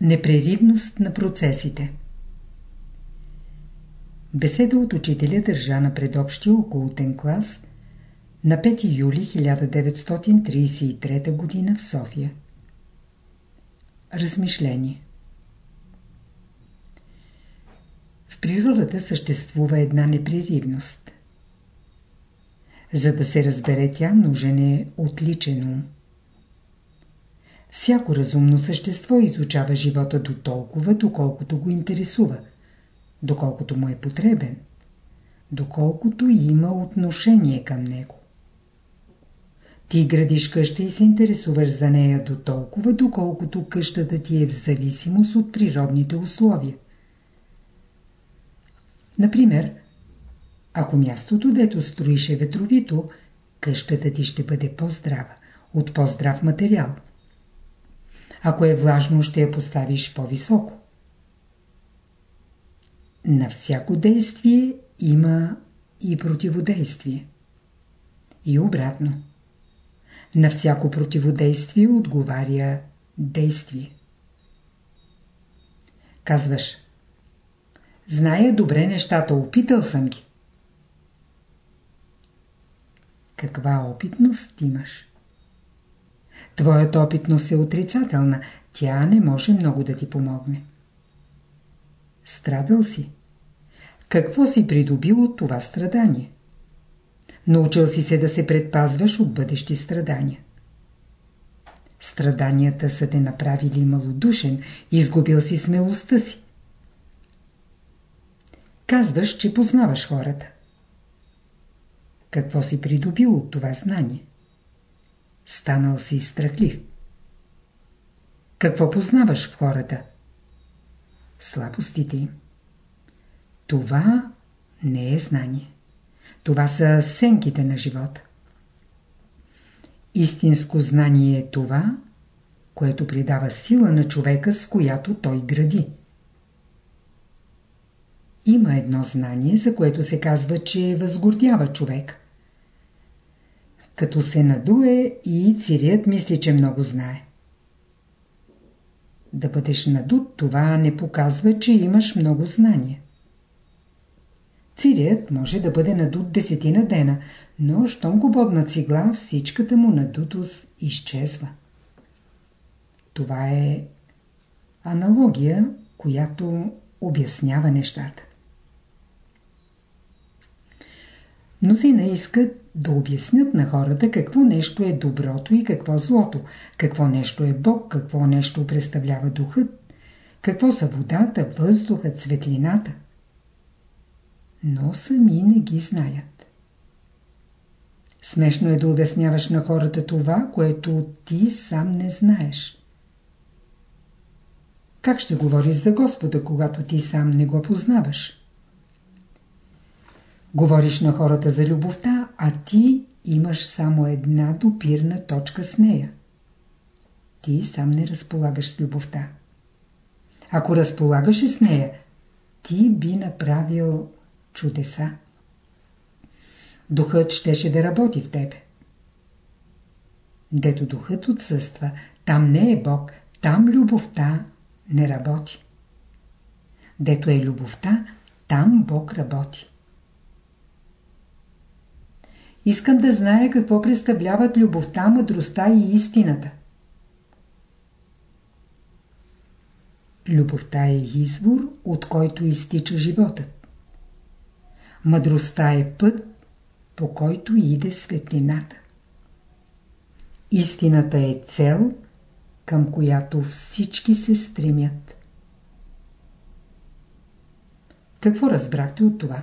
Непреривност на процесите Беседа от учителя държа на предобщия околотен клас на 5 юли 1933 г. в София. Размишление В природата съществува една непреривност. За да се разбере тя, нужен е отличен ум. Всяко разумно същество изучава живота до толкова, доколкото го интересува, доколкото му е потребен, доколкото има отношение към него. Ти градиш къща и се интересуваш за нея до толкова, доколкото къщата ти е в зависимост от природните условия. Например, ако мястото, дето строиш е ветровито, къщата ти ще бъде по-здрава, от по-здрав материал. Ако е влажно, ще я поставиш по-високо. На всяко действие има и противодействие. И обратно. На всяко противодействие отговаря действие. Казваш Зная добре нещата, опитал съм ги. Каква опитност имаш? Твоята опитност е отрицателна. Тя не може много да ти помогне. Страдал си. Какво си придобил от това страдание? Научил си се да се предпазваш от бъдещи страдания. Страданията са те направили малодушен, изгубил си смелостта си. Казваш, че познаваш хората. Какво си придобил от това знание? Станал си страхлив. Какво познаваш в хората? Слабостите им. Това не е знание. Това са сенките на живота. Истинско знание е това, което придава сила на човека, с която той гради. Има едно знание, за което се казва, че възгордява човек. Като се надуе и цирият мисли, че много знае. Да бъдеш надут, това не показва, че имаш много знания. Цирият може да бъде надут десетина дена, но щом го бодна цигла, всичката му надутост изчезва. Това е аналогия, която обяснява нещата. Мнозина искат да обяснят на хората какво нещо е доброто и какво злото, какво нещо е Бог, какво нещо представлява духът, какво са водата, въздухът, светлината. Но сами не ги знаят. Смешно е да обясняваш на хората това, което ти сам не знаеш. Как ще говориш за Господа, когато ти сам не го познаваш? Говориш на хората за любовта, а ти имаш само една допирна точка с нея. Ти сам не разполагаш с любовта. Ако разполагаш с нея, ти би направил чудеса. Духът щеше да работи в тебе. Дето духът отсъства, там не е Бог, там любовта не работи. Дето е любовта, там Бог работи. Искам да зная какво представляват любовта, мъдростта и истината. Любовта е извор, от който изтича животът. Мъдростта е път, по който иде светлината. Истината е цел, към която всички се стремят. Какво разбрахте от това?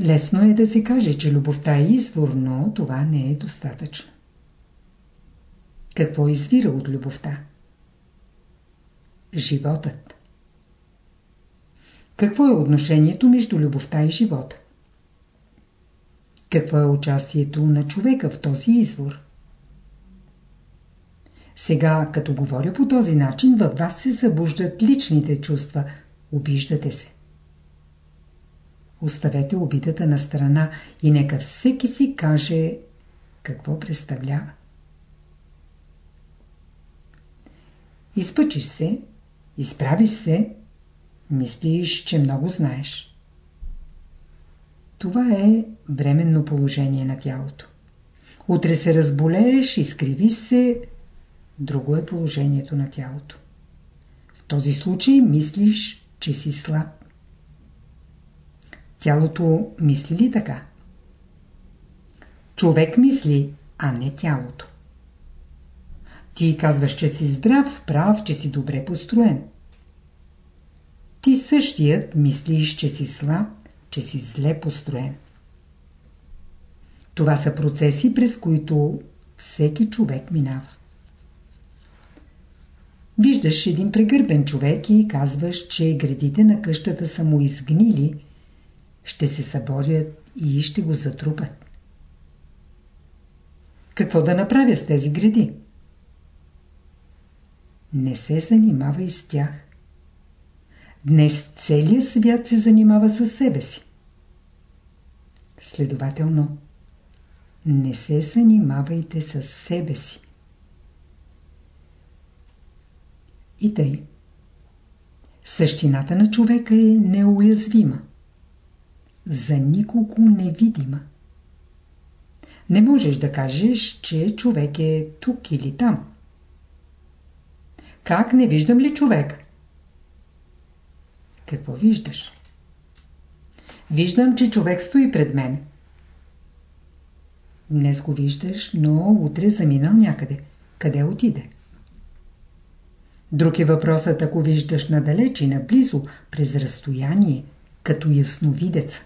Лесно е да се каже, че любовта е извор, но това не е достатъчно. Какво извира от любовта? Животът. Какво е отношението между любовта и живота? Какво е участието на човека в този извор? Сега, като говоря по този начин, във вас се събуждат личните чувства. Обиждате се. Оставете обидата на страна и нека всеки си каже какво представлява. Изпъчиш се, изправиш се, мислиш, че много знаеш. Това е временно положение на тялото. Утре се разболееш, изкривиш се, друго е положението на тялото. В този случай мислиш, че си слаб. Тялото мисли ли така? Човек мисли, а не тялото. Ти казваш, че си здрав, прав, че си добре построен. Ти същият мислиш, че си слаб, че си зле построен. Това са процеси, през които всеки човек минава. Виждаш един прегърбен човек и казваш, че градите на къщата са му изгнили, ще се съборят и ще го затрупат. Какво да направя с тези гради? Не се занимавай с тях. Днес целият свят се занимава с себе си. Следователно, не се занимавайте с себе си. И тъй. Същината на човека е неуязвима. За никого невидима. Не можеш да кажеш, че човек е тук или там. Как не виждам ли човек? Какво виждаш? Виждам, че човек стои пред мен. Днес го виждаш, но утре заминал някъде. Къде отиде? Друг е въпросът, ако виждаш надалеч и наблизо, през разстояние, като ясновидец.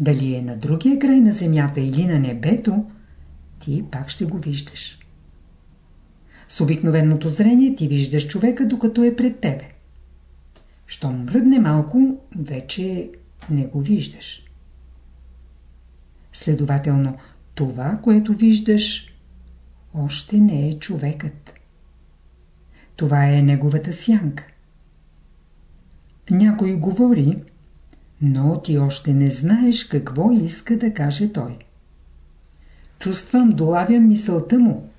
Дали е на другия край на земята или на небето, ти пак ще го виждаш. С обикновеното зрение ти виждаш човека, докато е пред тебе. Щом мръдне малко, вече не го виждаш. Следователно, това, което виждаш, още не е човекът. Това е неговата сянка. Някой говори, но ти още не знаеш какво иска да каже той. Чувствам, долавям мисълта му.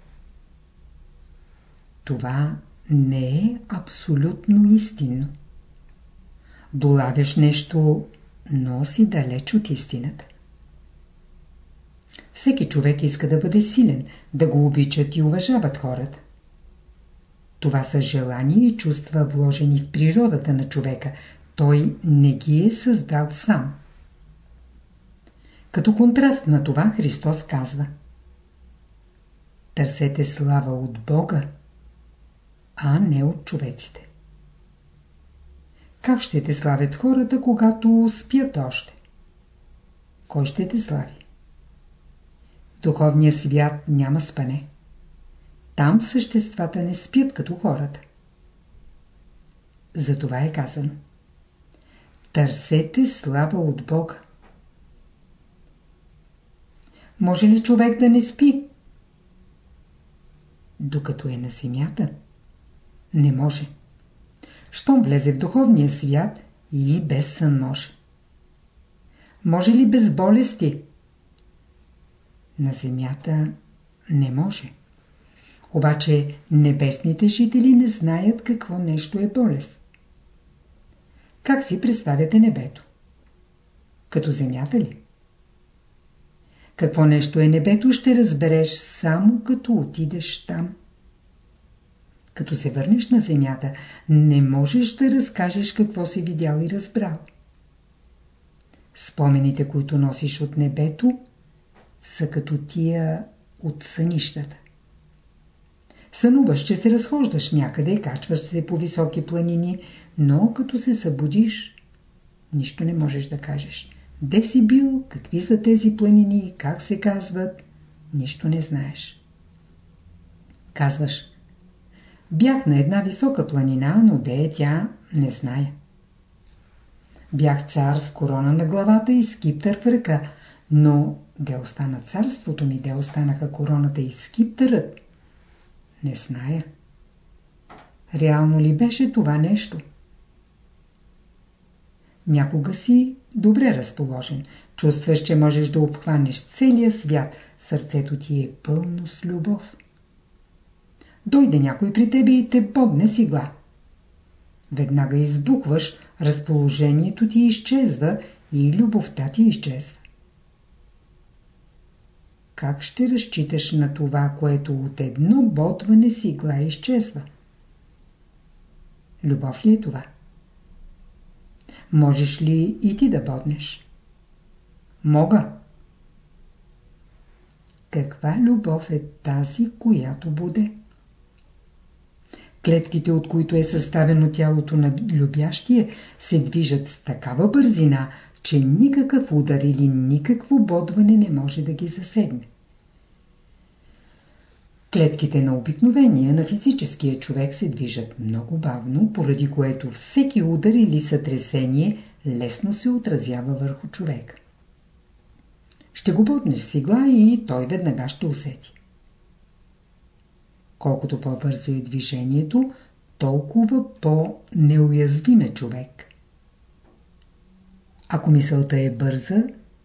Това не е абсолютно истинно. Долавяш нещо, но си далеч от истината. Всеки човек иска да бъде силен, да го обичат и уважават хората. Това са желания и чувства вложени в природата на човека. Той не ги е създал сам. Като контраст на това Христос казва Търсете слава от Бога, а не от човеците. Как ще те славят хората, когато спят още? Кой ще те слави? В духовния свят няма спане. Там съществата не спят като хората. Затова е казано. Търсете слава от Бога. Може ли човек да не спи? Докато е на земята, не може. Щом влезе в духовния свят и без сън може. Може ли без болести? На земята не може. Обаче небесните жители не знаят какво нещо е болест. Как си представяте небето? Като земята ли? Какво нещо е небето, ще разбереш само като отидеш там. Като се върнеш на земята, не можеш да разкажеш какво си видял и разбрал. Спомените, които носиш от небето, са като тия от сънищата. Сънуваш, че се разхождаш някъде, качваш се по високи планини, но като се събудиш, нищо не можеш да кажеш. Де си бил, какви са тези планини, как се казват, нищо не знаеш. Казваш, бях на една висока планина, но де е тя, не зная. Бях цар с корона на главата и скиптър в ръка, но де остана царството ми, де останаха короната и скиптърът, не зная. Реално ли беше това нещо? Някога си добре разположен. Чувстваш, че можеш да обхванеш целия свят. Сърцето ти е пълно с любов. Дойде някой при тебе и те бодне с игла. Веднага избухваш, разположението ти изчезва и любовта ти изчезва. Как ще разчиташ на това, което от едно ботване с игла изчезва? Любов ли е това? Можеш ли и ти да боднеш? Мога. Каква любов е тази, която буде? Клетките, от които е съставено тялото на любящия, се движат с такава бързина, че никакъв удар или никакво бодване не може да ги засегне. Клетките на обикновения, на физическия човек се движат много бавно, поради което всеки удар или сътресение лесно се отразява върху човек. Ще го боднеш с игла и той веднага ще усети. Колкото по-бързо е движението, толкова по-неуязвим е човек. Ако мисълта е бърза,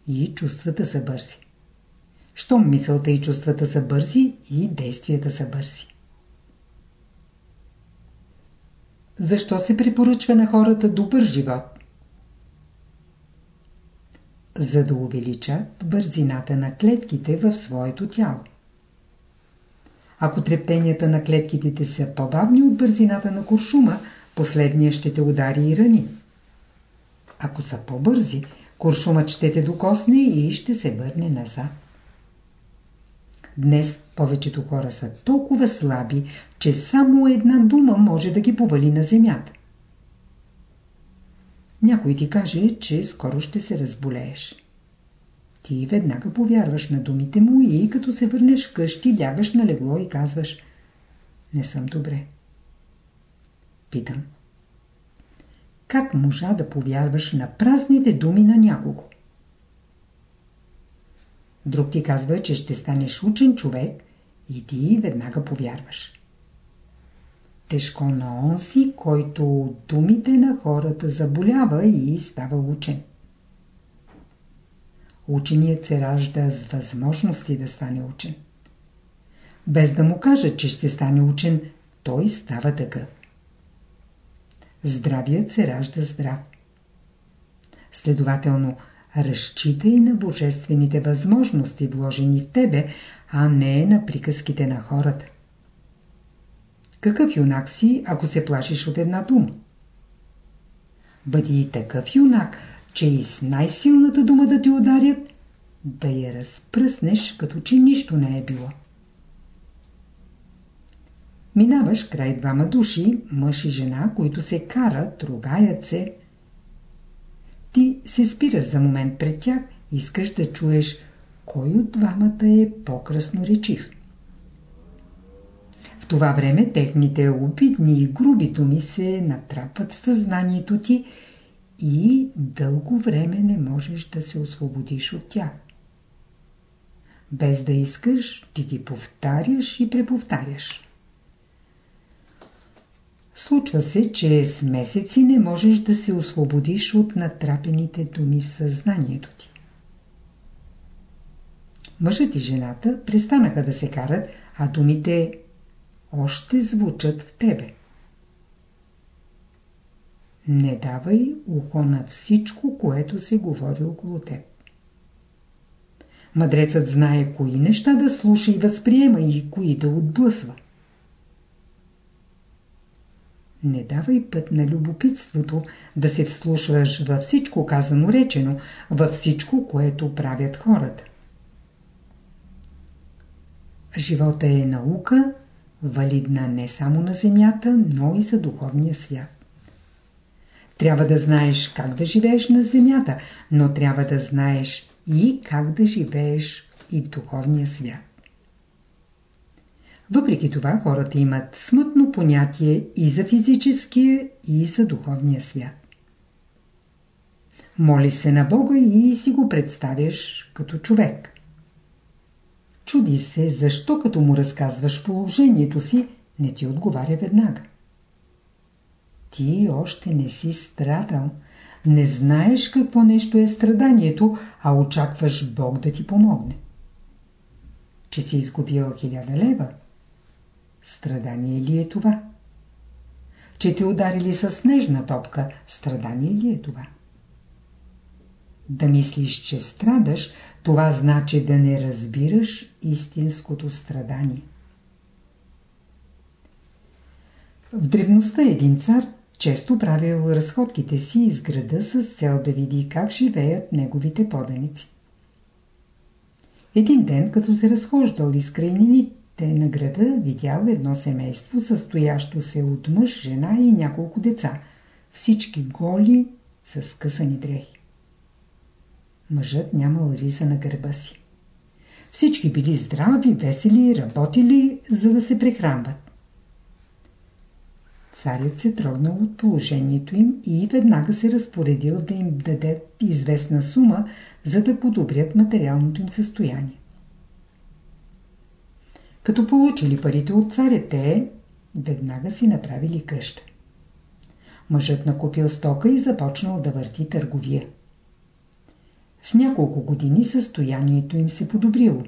и чувствата са бързи. Щом мисълта и чувствата са бързи, и действията са бързи. Защо се препоръчва на хората добър живот? За да увеличат бързината на клетките в своето тяло. Ако трептенията на клетките са по-бавни от бързината на куршума, последния ще те удари и рани. Ако са по-бързи, куршумът ще те докосне и ще се върне назад. Днес повечето хора са толкова слаби, че само една дума може да ги повали на земята. Някой ти каже, че скоро ще се разболееш. Ти веднага повярваш на думите му и като се върнеш къщи, лягаш на легло и казваш Не съм добре. Питам. Как можа да повярваш на празните думи на някого? Друг ти казва, че ще станеш учен човек и ти веднага повярваш. Тежко на онси, който думите на хората заболява и става учен. Ученият се ражда с възможности да стане учен. Без да му кажа, че ще стане учен, той става такъв. Здравият се ражда здрав. Следователно, разчитай на божествените възможности, вложени в тебе, а не на приказките на хората. Какъв юнак си, ако се плашиш от една дума? Бъди и такъв юнак, че и с най-силната дума да ти ударят, да я разпръснеш, като че нищо не е било. Минаваш край двама души, мъж и жена, които се карат, ругаят се. Ти се спираш за момент пред тях, искаш да чуеш кой от двамата е по-красноречив. В това време техните обидни и груби думи се натрапват съзнанието ти и дълго време не можеш да се освободиш от тях. Без да искаш, ти ги повтаряш и преповтаряш. Случва се, че с месеци не можеш да се освободиш от натрапените думи в съзнанието ти. Мъжът и жената престанаха да се карат, а думите още звучат в тебе. Не давай ухо на всичко, което се говори около теб. Мъдрецът знае кои неща да слуша и възприема и кои да отблъсва. Не давай път на любопитството да се вслушваш във всичко казано речено, във всичко, което правят хората. Живота е наука, валидна не само на земята, но и за духовния свят. Трябва да знаеш как да живееш на земята, но трябва да знаеш и как да живееш и в духовния свят. Въпреки това хората имат смътно понятие и за физическия, и за духовния свят. Моли се на Бога и си го представяш като човек. Чуди се, защо като му разказваш положението си, не ти отговаря веднага. Ти още не си страдал, не знаеш какво нещо е страданието, а очакваш Бог да ти помогне. Че си изгубил хиляда лева – страдание ли е това? Че те ударили с снежна топка, страдание ли е това? Да мислиш, че страдаш, това значи да не разбираш истинското страдание. В древността един цар често правил разходките си из града с цел да види как живеят неговите поданици. Един ден, като се разхождал из крайнините на града, видял едно семейство, състоящо се от мъж, жена и няколко деца, всички голи, с скъсани дрехи. Мъжът нямал риза на гърба си. Всички били здрави, весели, работили, за да се прехранват. Царят се трогнал от положението им и веднага се разпоредил да им даде известна сума, за да подобрят материалното им състояние. Като получили парите от царя, те веднага си направили къща. Мъжът накупил стока и започнал да върти търговия. В няколко години състоянието им се подобрило.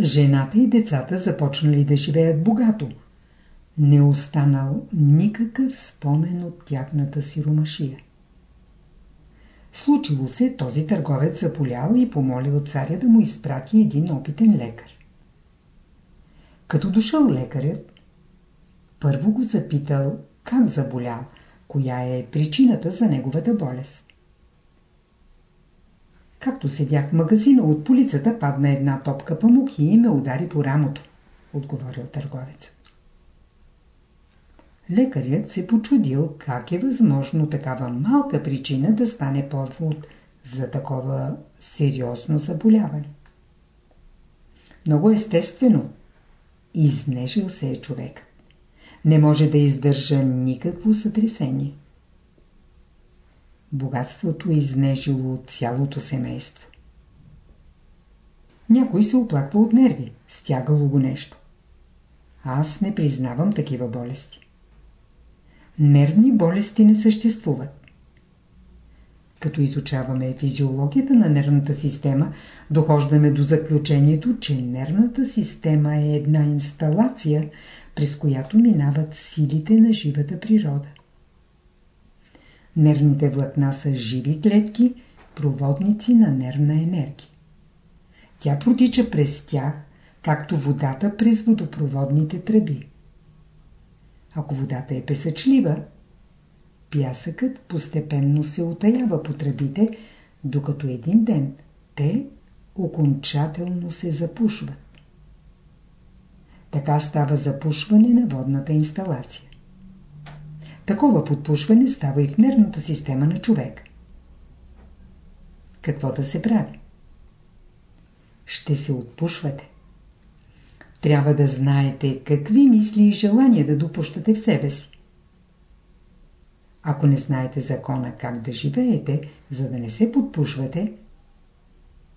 Жената и децата започнали да живеят богато. Не останал никакъв спомен от тяхната сиромашия. Случило се, този търговец заболял и помолил царя да му изпрати един опитен лекар. Като дошъл лекарят, първо го запитал как заболял, коя е причината за неговата болест. Както седях в магазина, от полицата падна една топка памук и ме удари по рамото, отговорил търговецът. Лекарят се почудил как е възможно такава малка причина да стане повод за такова сериозно заболяване. Много естествено. Изнежил се е човек. Не може да издържа никакво сътресение. Богатството е изнежило цялото семейство. Някой се оплаква от нерви, стягало го нещо. Аз не признавам такива болести. Нервни болести не съществуват. Като изучаваме физиологията на нервната система, дохождаме до заключението, че нервната система е една инсталация, през която минават силите на живата природа. Нервните влакна са живи клетки, проводници на нервна енергия. Тя протича през тях, както водата през водопроводните тръби. Ако водата е песъчлива, пясъкът постепенно се отаява по тръбите, докато един ден те окончателно се запушват. Така става запушване на водната инсталация. Такова подпушване става и в нервната система на човек. Какво да се прави? Ще се отпушвате. Трябва да знаете какви мисли и желания да допущате в себе си. Ако не знаете закона как да живеете, за да не се подпушвате,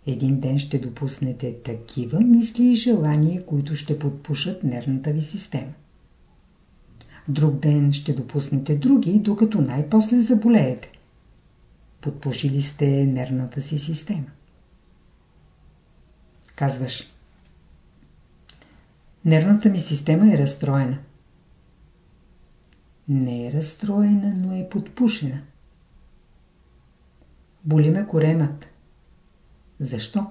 един ден ще допуснете такива мисли и желания, които ще подпушат нервната ви система. Друг ден ще допуснете други, докато най-после заболеете. Подпушили сте нервната си система. Казваш. Нервната ми система е разстроена. Не е разстроена, но е подпушена. Боли ме коремът. Защо?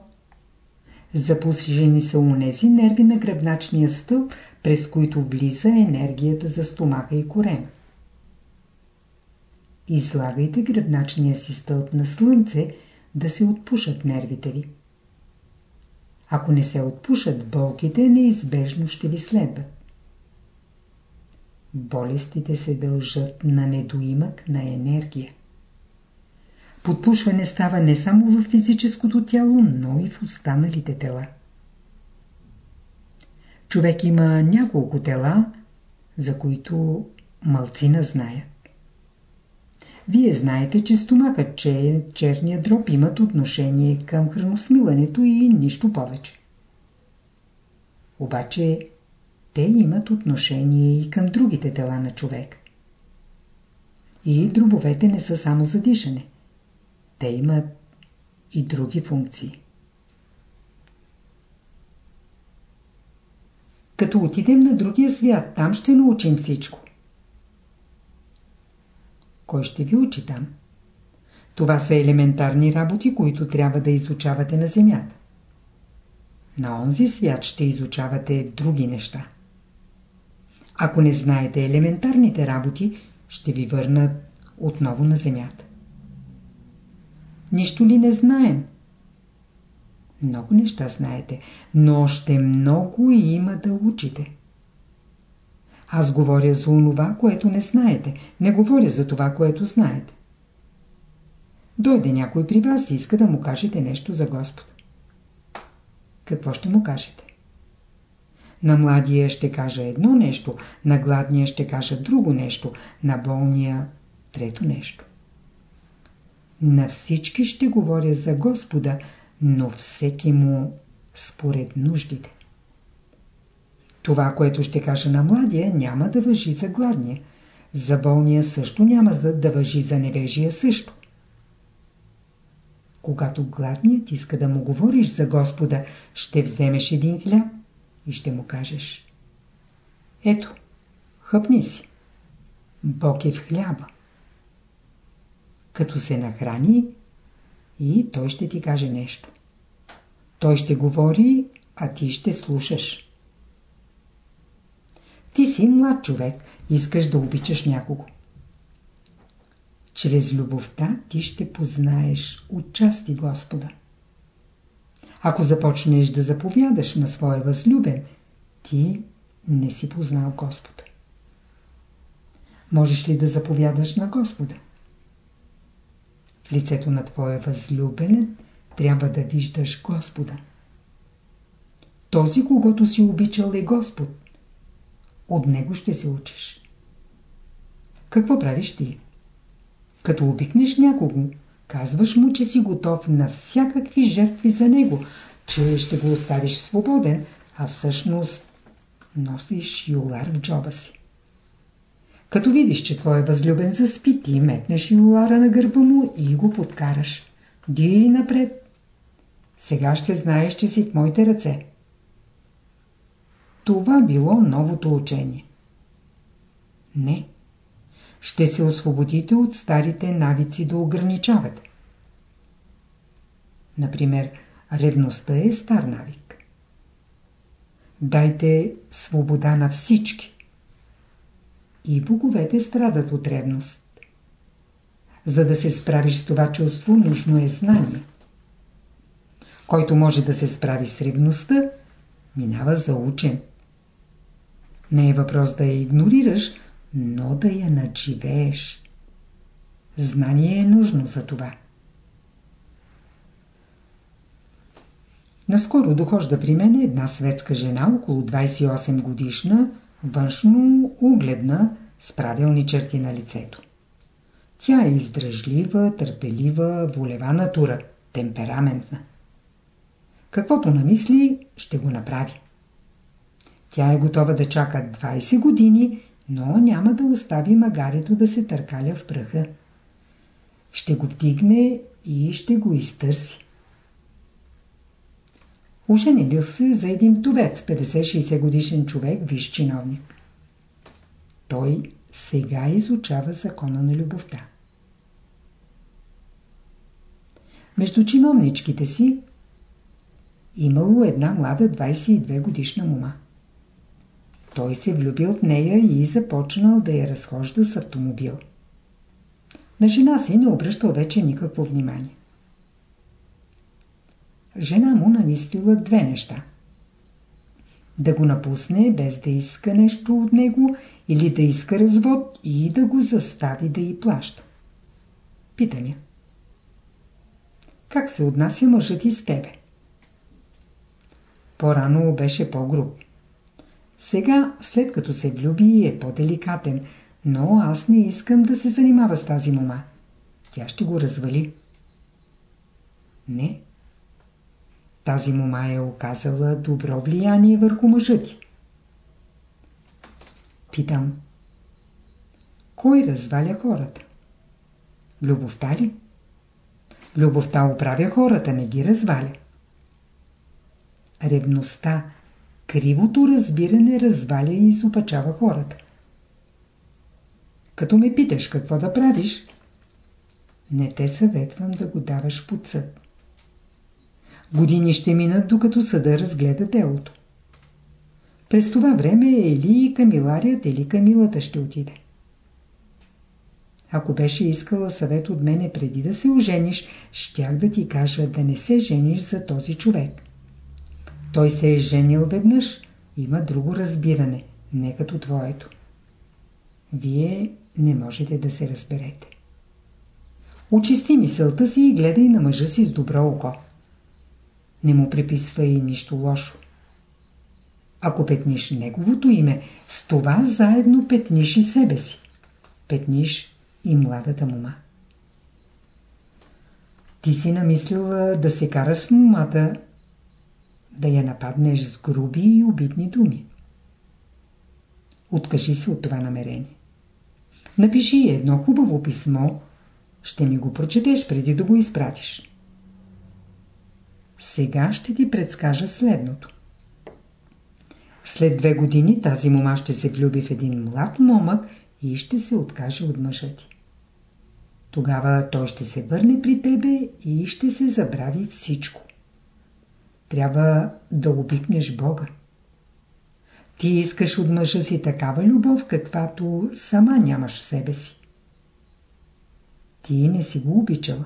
Запушени са унези нерви на гръбначния стълб, през които влиза енергията за стомаха и корема. Излагайте гръбначния си стълб на слънце да се отпушат нервите ви. Ако не се отпушат, болките неизбежно ще ви следват. Болестите се дължат на недоимък на енергия. Подпушване става не само в физическото тяло, но и в останалите тела. Човек има няколко тела, за които малцина знаят. Вие знаете, че стомакът, че черния дроб имат отношение към храносмилането и нищо повече. Обаче те имат отношение и към другите тела на човек. И дробовете не са само за дишане. Те имат и други функции. Като отидем на другия свят, там ще научим всичко. Кой ще ви учи там? Това са елементарни работи, които трябва да изучавате на Земята. На онзи свят ще изучавате други неща. Ако не знаете елементарните работи, ще ви върнат отново на Земята. Нищо ли не знаем? Много неща знаете, но още много има да учите. Аз говоря за онова, което не знаете. Не говоря за това, което знаете. Дойде някой при вас и иска да му кажете нещо за Господа. Какво ще му кажете? На младия ще кажа едно нещо, на гладния ще кажа друго нещо, на болния трето нещо. На всички ще говоря за Господа, но всеки му според нуждите. Това, което ще кажа на младия, няма да въжи за гладния. За болния също няма да въжи за невежия също. Когато гладният иска да му говориш за Господа, ще вземеш един хляб и ще му кажеш Ето, хъпни си. Бог е в хляба. Като се нахрани и той ще ти каже нещо. Той ще говори, а ти ще слушаш. Ти си млад човек, искаш да обичаш някого. Чрез любовта ти ще познаеш отчасти Господа. Ако започнеш да заповядаш на своя възлюбен, ти не си познал Господа. Можеш ли да заповядаш на Господа? В лицето на твоя възлюбен трябва да виждаш Господа. Този, когато си обичал е Господ. От него ще се учиш. Какво правиш ти? Като обикнеш някого, казваш му, че си готов на всякакви жертви за него, че ще го оставиш свободен, а всъщност носиш юлар в джоба си. Като видиш, че твой възлюбен заспи, ти метнеш юлара на гърба му и го подкараш. Ди напред. Сега ще знаеш, че си в моите ръце. Това било новото учение. Не ще се освободите от старите навици да ограничавате. Например, ревността е стар навик. Дайте свобода на всички. И боговете страдат от ревност. За да се справиш с това чувство, нужно е знание. Който може да се справи с ревността, минава за учен. Не е въпрос да я игнорираш, но да я надживееш. Знание е нужно за това. Наскоро дохожда при мен една светска жена, около 28 годишна, външно угледна, с правилни черти на лицето. Тя е издръжлива, търпелива, волева натура, темпераментна. Каквото намисли, ще го направи. Тя е готова да чака 20 години, но няма да остави магарето да се търкаля в пръха. Ще го вдигне и ще го изтърси. Оженилил се за един вдовец, 50-60 годишен човек, виж чиновник. Той сега изучава закона на любовта. Между чиновничките си имало една млада 22 годишна мума. Той се влюбил в нея и започнал да я разхожда с автомобил. На жена си не обръщал вече никакво внимание. Жена му намислила две неща. Да го напусне без да иска нещо от него или да иска развод и да го застави да й плаща. Питам я. Как се отнася мъжът и с тебе? По-рано беше по-груб. Сега, след като се влюби, е по-деликатен, но аз не искам да се занимава с тази мома. Тя ще го развали. Не. Тази мома е оказала добро влияние върху мъжа ти. Питам. Кой разваля хората? Любовта ли? Любовта оправя хората, не ги разваля. Ревността кривото разбиране разваля и изопачава хората. Като ме питаш какво да правиш, не те съветвам да го даваш под съд. Години ще минат, докато съда разгледа делото. През това време или Камиларият, или Камилата ще отиде. Ако беше искала съвет от мене преди да се ожениш, щях да ти кажа да не се жениш за този човек. Той се е женил веднъж, има друго разбиране, не като твоето. Вие не можете да се разберете. Очисти мисълта си и гледай на мъжа си с добро око. Не му приписва и нищо лошо. Ако петниш неговото име, с това заедно петниш и себе си. Петниш и младата мума. Ти си намислила да се караш с мумата, да я нападнеш с груби и обидни думи. Откажи се от това намерение. Напиши едно хубаво писмо, ще ми го прочетеш преди да го изпратиш. Сега ще ти предскажа следното. След две години тази мома ще се влюби в един млад момък и ще се откаже от мъжа ти. Тогава той ще се върне при тебе и ще се забрави всичко. Трябва да обикнеш Бога. Ти искаш от мъжа си такава любов, каквато сама нямаш в себе си. Ти не си го обичала.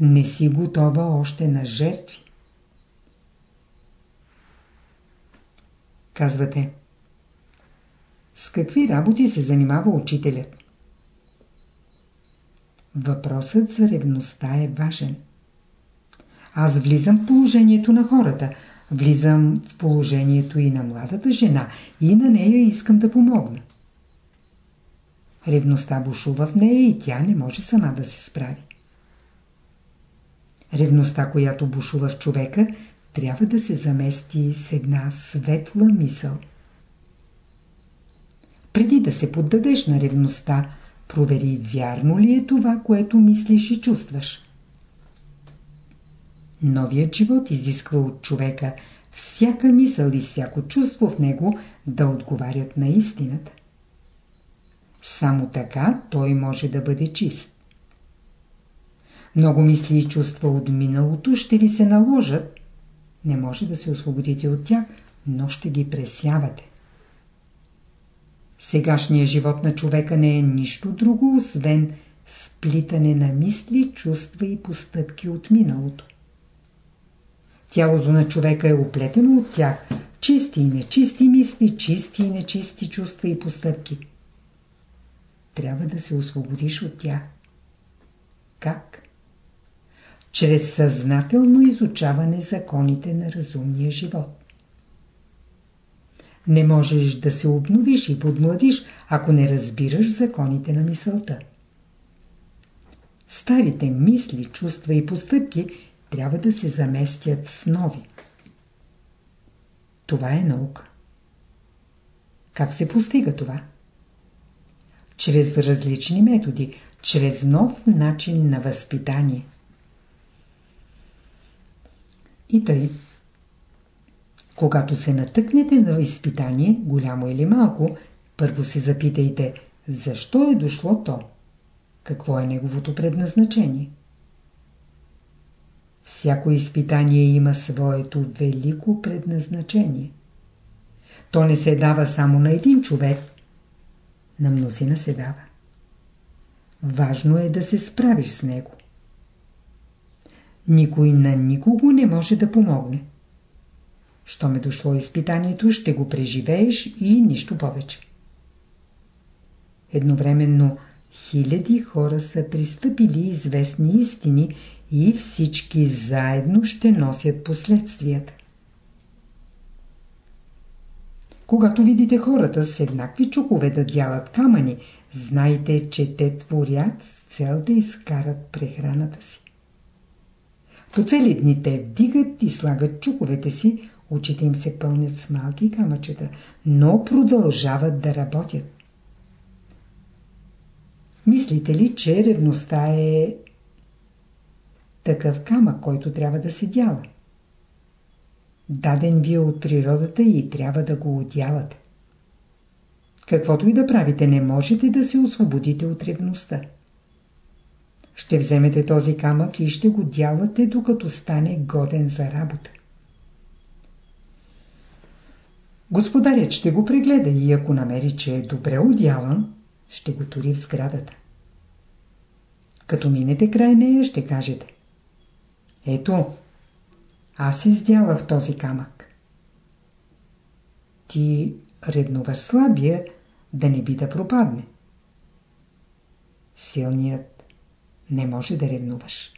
Не си готова още на жертви. Казвате. С какви работи се занимава учителят? Въпросът за ревността е важен. Аз влизам в положението на хората, влизам в положението и на младата жена и на нея искам да помогна. Ревността бушува в нея и тя не може сама да се справи. Ревността, която бушува в човека, трябва да се замести с една светла мисъл. Преди да се поддадеш на ревността, провери вярно ли е това, което мислиш и чувстваш. Новият живот изисква от човека всяка мисъл и всяко чувство в него да отговарят на истината. Само така той може да бъде чист. Много мисли и чувства от миналото ще ви се наложат. Не може да се освободите от тях, но ще ги пресявате. Сегашният живот на човека не е нищо друго, освен сплитане на мисли, чувства и постъпки от миналото. Тялото на човека е оплетено от тях. Чисти и нечисти мисли, чисти и нечисти чувства и постъпки. Трябва да се освободиш от тях. Как? Чрез съзнателно изучаване законите на разумния живот. Не можеш да се обновиш и подмладиш, ако не разбираш законите на мисълта. Старите мисли, чувства и постъпки трябва да се заместят с нови. Това е наука. Как се постига това? Чрез различни методи, чрез нов начин на възпитание. И тъй. Когато се натъкнете на изпитание, голямо или малко, първо се запитайте, защо е дошло то? Какво е неговото предназначение? Всяко изпитание има своето велико предназначение. То не се дава само на един човек, на мнозина се дава. Важно е да се справиш с него. Никой на никого не може да помогне. Що ме дошло изпитанието, ще го преживееш и нищо повече. Едновременно хиляди хора са пристъпили известни истини и всички заедно ще носят последствията. Когато видите хората с еднакви чукове да дялат камъни, знайте, че те творят с цел да изкарат прехраната си. По цели дни те вдигат и слагат чуковете си, очите им се пълнят с малки камъчета, но продължават да работят. Мислите ли, че ревността е такъв камък, който трябва да се дяла? даден ви е от природата и трябва да го отдявате. Каквото и да правите, не можете да се освободите от ревността. Ще вземете този камък и ще го дялате, докато стане годен за работа. Господарят ще го прегледа и ако намери, че е добре отдялан, ще го тури в сградата. Като минете край нея, ще кажете Ето, аз издялах този камък. Ти ревнуваш слабия, да не би да пропадне. Силният не може да ревнуваш.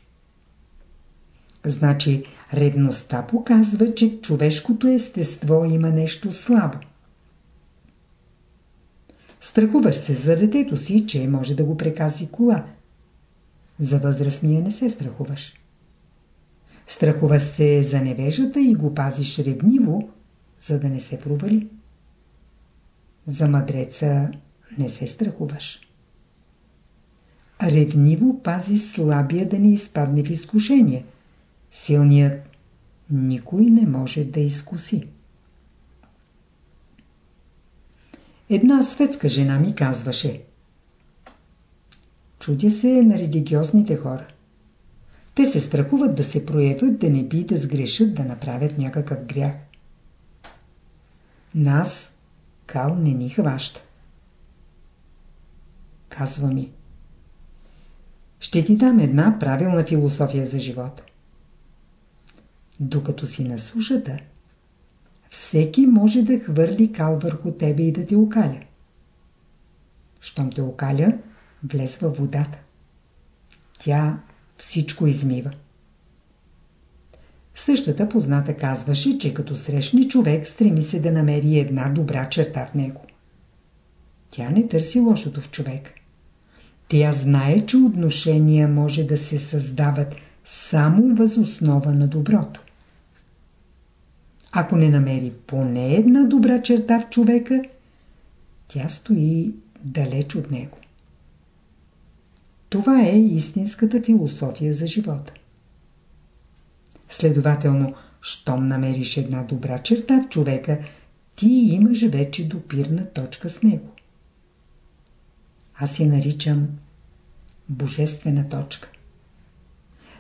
Значи ревността показва, че човешкото естество има нещо слабо. Страхуваш се за детето си, че може да го прекази кола. За възрастния не се страхуваш. Страхуваш се за невежата и го пазиш ревниво, за да не се провали. За мъдреца не се страхуваш. Ревниво пазиш слабия да не изпадне в изкушение. Силният никой не може да изкуси. Една светска жена ми казваше Чудя се на религиозните хора. Те се страхуват да се проявят, да не би да сгрешат, да направят някакъв грях. Нас кал не ни хваща. Казва ми. Ще ти дам една правилна философия за живота. Докато си на сушата, всеки може да хвърли кал върху тебе и да те окаля. Щом те окаля, влез във водата. Тя всичко измива. Същата позната казваше, че като срещне човек, стреми се да намери една добра черта в него. Тя не търси лошото в човек. Тя знае, че отношения може да се създават само въз основа на доброто. Ако не намери поне една добра черта в човека, тя стои далеч от него. Това е истинската философия за живота. Следователно, щом намериш една добра черта в човека, ти имаш вече допирна точка с него. Аз я наричам божествена точка.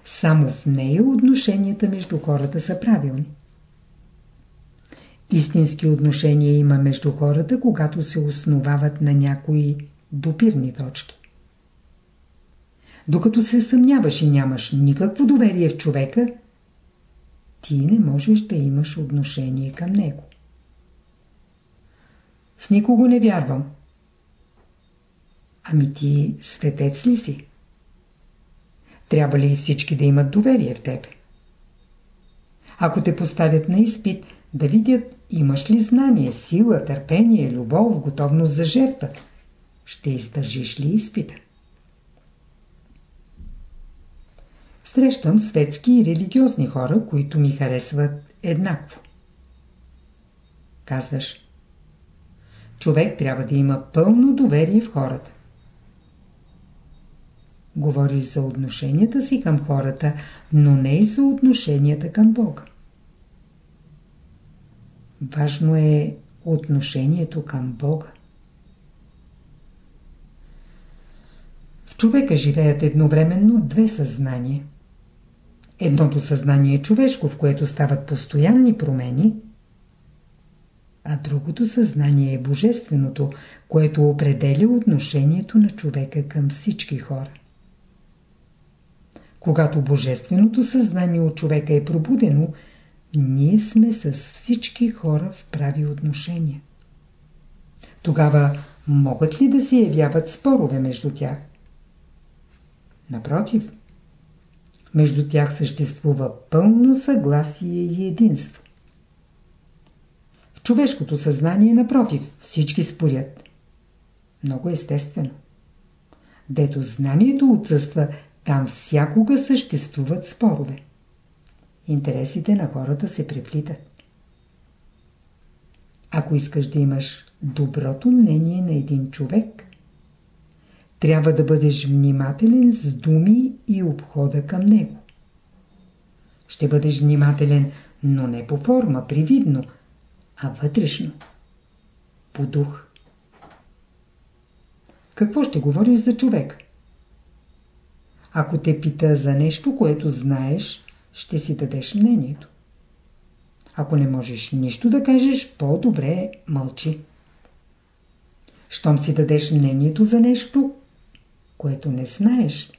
Само в нея отношенията между хората са правилни. Истински отношения има между хората, когато се основават на някои допирни точки. Докато се съмняваш и нямаш никакво доверие в човека, ти не можеш да имаш отношение към него. В никого не вярвам. Ами ти светец ли си? Трябва ли всички да имат доверие в тебе? Ако те поставят на изпит, да видят имаш ли знание, сила, търпение, любов, готовност за жертва, ще издържиш ли изпита? Срещам светски и религиозни хора, които ми харесват еднакво. Казваш, човек трябва да има пълно доверие в хората. Говориш за отношенията си към хората, но не и за отношенията към Бога. Важно е отношението към Бога. В човека живеят едновременно две съзнания – Едното съзнание е човешко, в което стават постоянни промени, а другото съзнание е божественото, което определя отношението на човека към всички хора. Когато божественото съзнание от човека е пробудено, ние сме с всички хора в прави отношения. Тогава могат ли да се явяват спорове между тях? Напротив, между тях съществува пълно съгласие и единство. В човешкото съзнание, напротив, всички спорят. Много естествено. Дето знанието отсъства, там всякога съществуват спорове. Интересите на хората се преплитат. Ако искаш да имаш доброто мнение на един човек, трябва да бъдеш внимателен с думи и обхода към него. Ще бъдеш внимателен но не по форма, привидно, а вътрешно, по дух. Какво ще говориш за човек? Ако те пита за нещо, което знаеш, ще си дадеш мнението. Ако не можеш нищо да кажеш, по-добре мълчи. Щом си дадеш мнението за нещо, което не знаеш,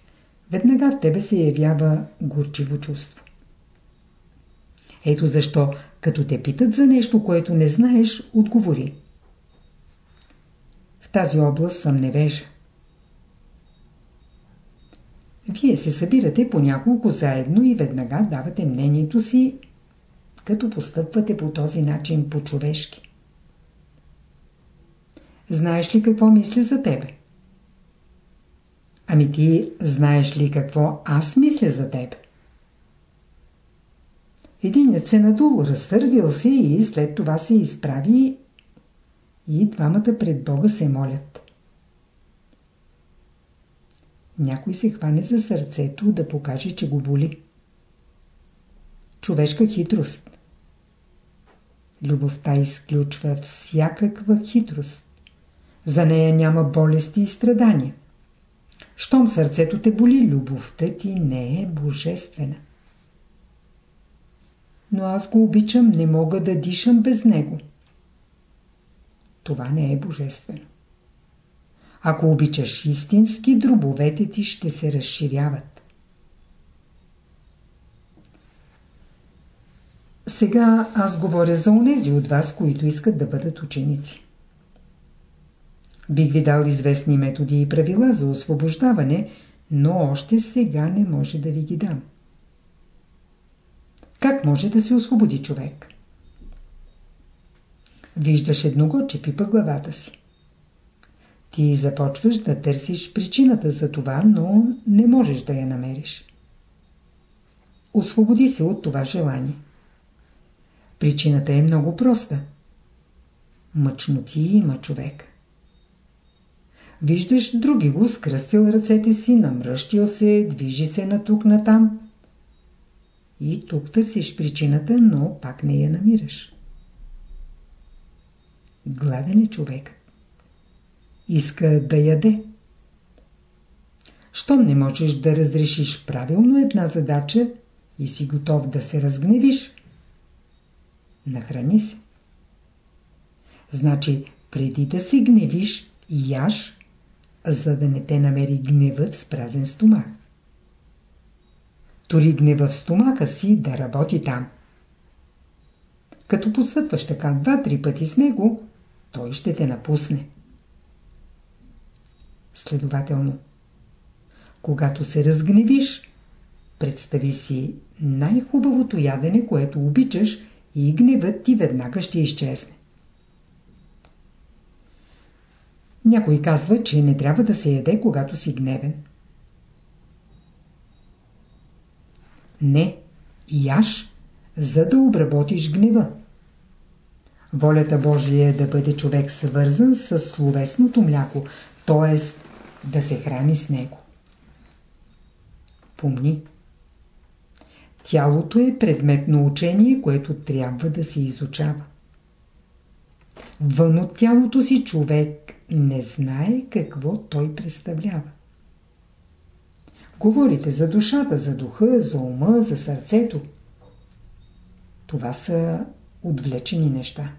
веднага в тебе се явява горчиво чувство. Ето защо, като те питат за нещо, което не знаеш, отговори. В тази област съм невежа. Вие се събирате по няколко заедно и веднага давате мнението си, като постъпвате по този начин по-човешки. Знаеш ли какво мисля за тебе? Ами ти знаеш ли какво аз мисля за теб? Единят се надул, разсърдил се и след това се изправи и двамата пред Бога се молят. Някой се хване за сърцето да покаже, че го боли. Човешка хитрост. Любовта изключва всякаква хитрост. За нея няма болести и страдания. Щом сърцето те боли, любовта ти не е божествена. Но аз го обичам, не мога да дишам без него. Това не е божествено. Ако обичаш истински, дробовете ти ще се разширяват. Сега аз говоря за онези от вас, които искат да бъдат ученици. Бих ви дал известни методи и правила за освобождаване, но още сега не може да ви ги дам. Как може да се освободи човек? Виждаш едного, че пипа главата си. Ти започваш да търсиш причината за това, но не можеш да я намериш. Освободи се от това желание. Причината е много проста. Мъчноти има човек. Виждаш други го, скръстил ръцете си, намръщил се, движи се на тук натам. И тук търсиш причината, но пак не я намираш. Гладен е човекът. Иска да яде. Щом не можеш да разрешиш правилно една задача и си готов да се разгневиш, нахрани се. Значи, преди да се гневиш, яш, за да не те намери гневът с празен стомах. Тори гнева в стомаха си да работи там. Като постъпваш така два-три пъти с него, той ще те напусне. Следователно, когато се разгневиш, представи си най-хубавото ядене, което обичаш и гневът ти веднага ще изчезне. Някой казва, че не трябва да се яде, когато си гневен. Не, яш, за да обработиш гнева. Волята Божия е да бъде човек съвързан с словесното мляко, т.е. да се храни с него. Помни. Тялото е предмет на учение, което трябва да се изучава. Вън от тялото си човек не знае какво той представлява. Говорите за душата, за духа, за ума, за сърцето. Това са отвлечени неща.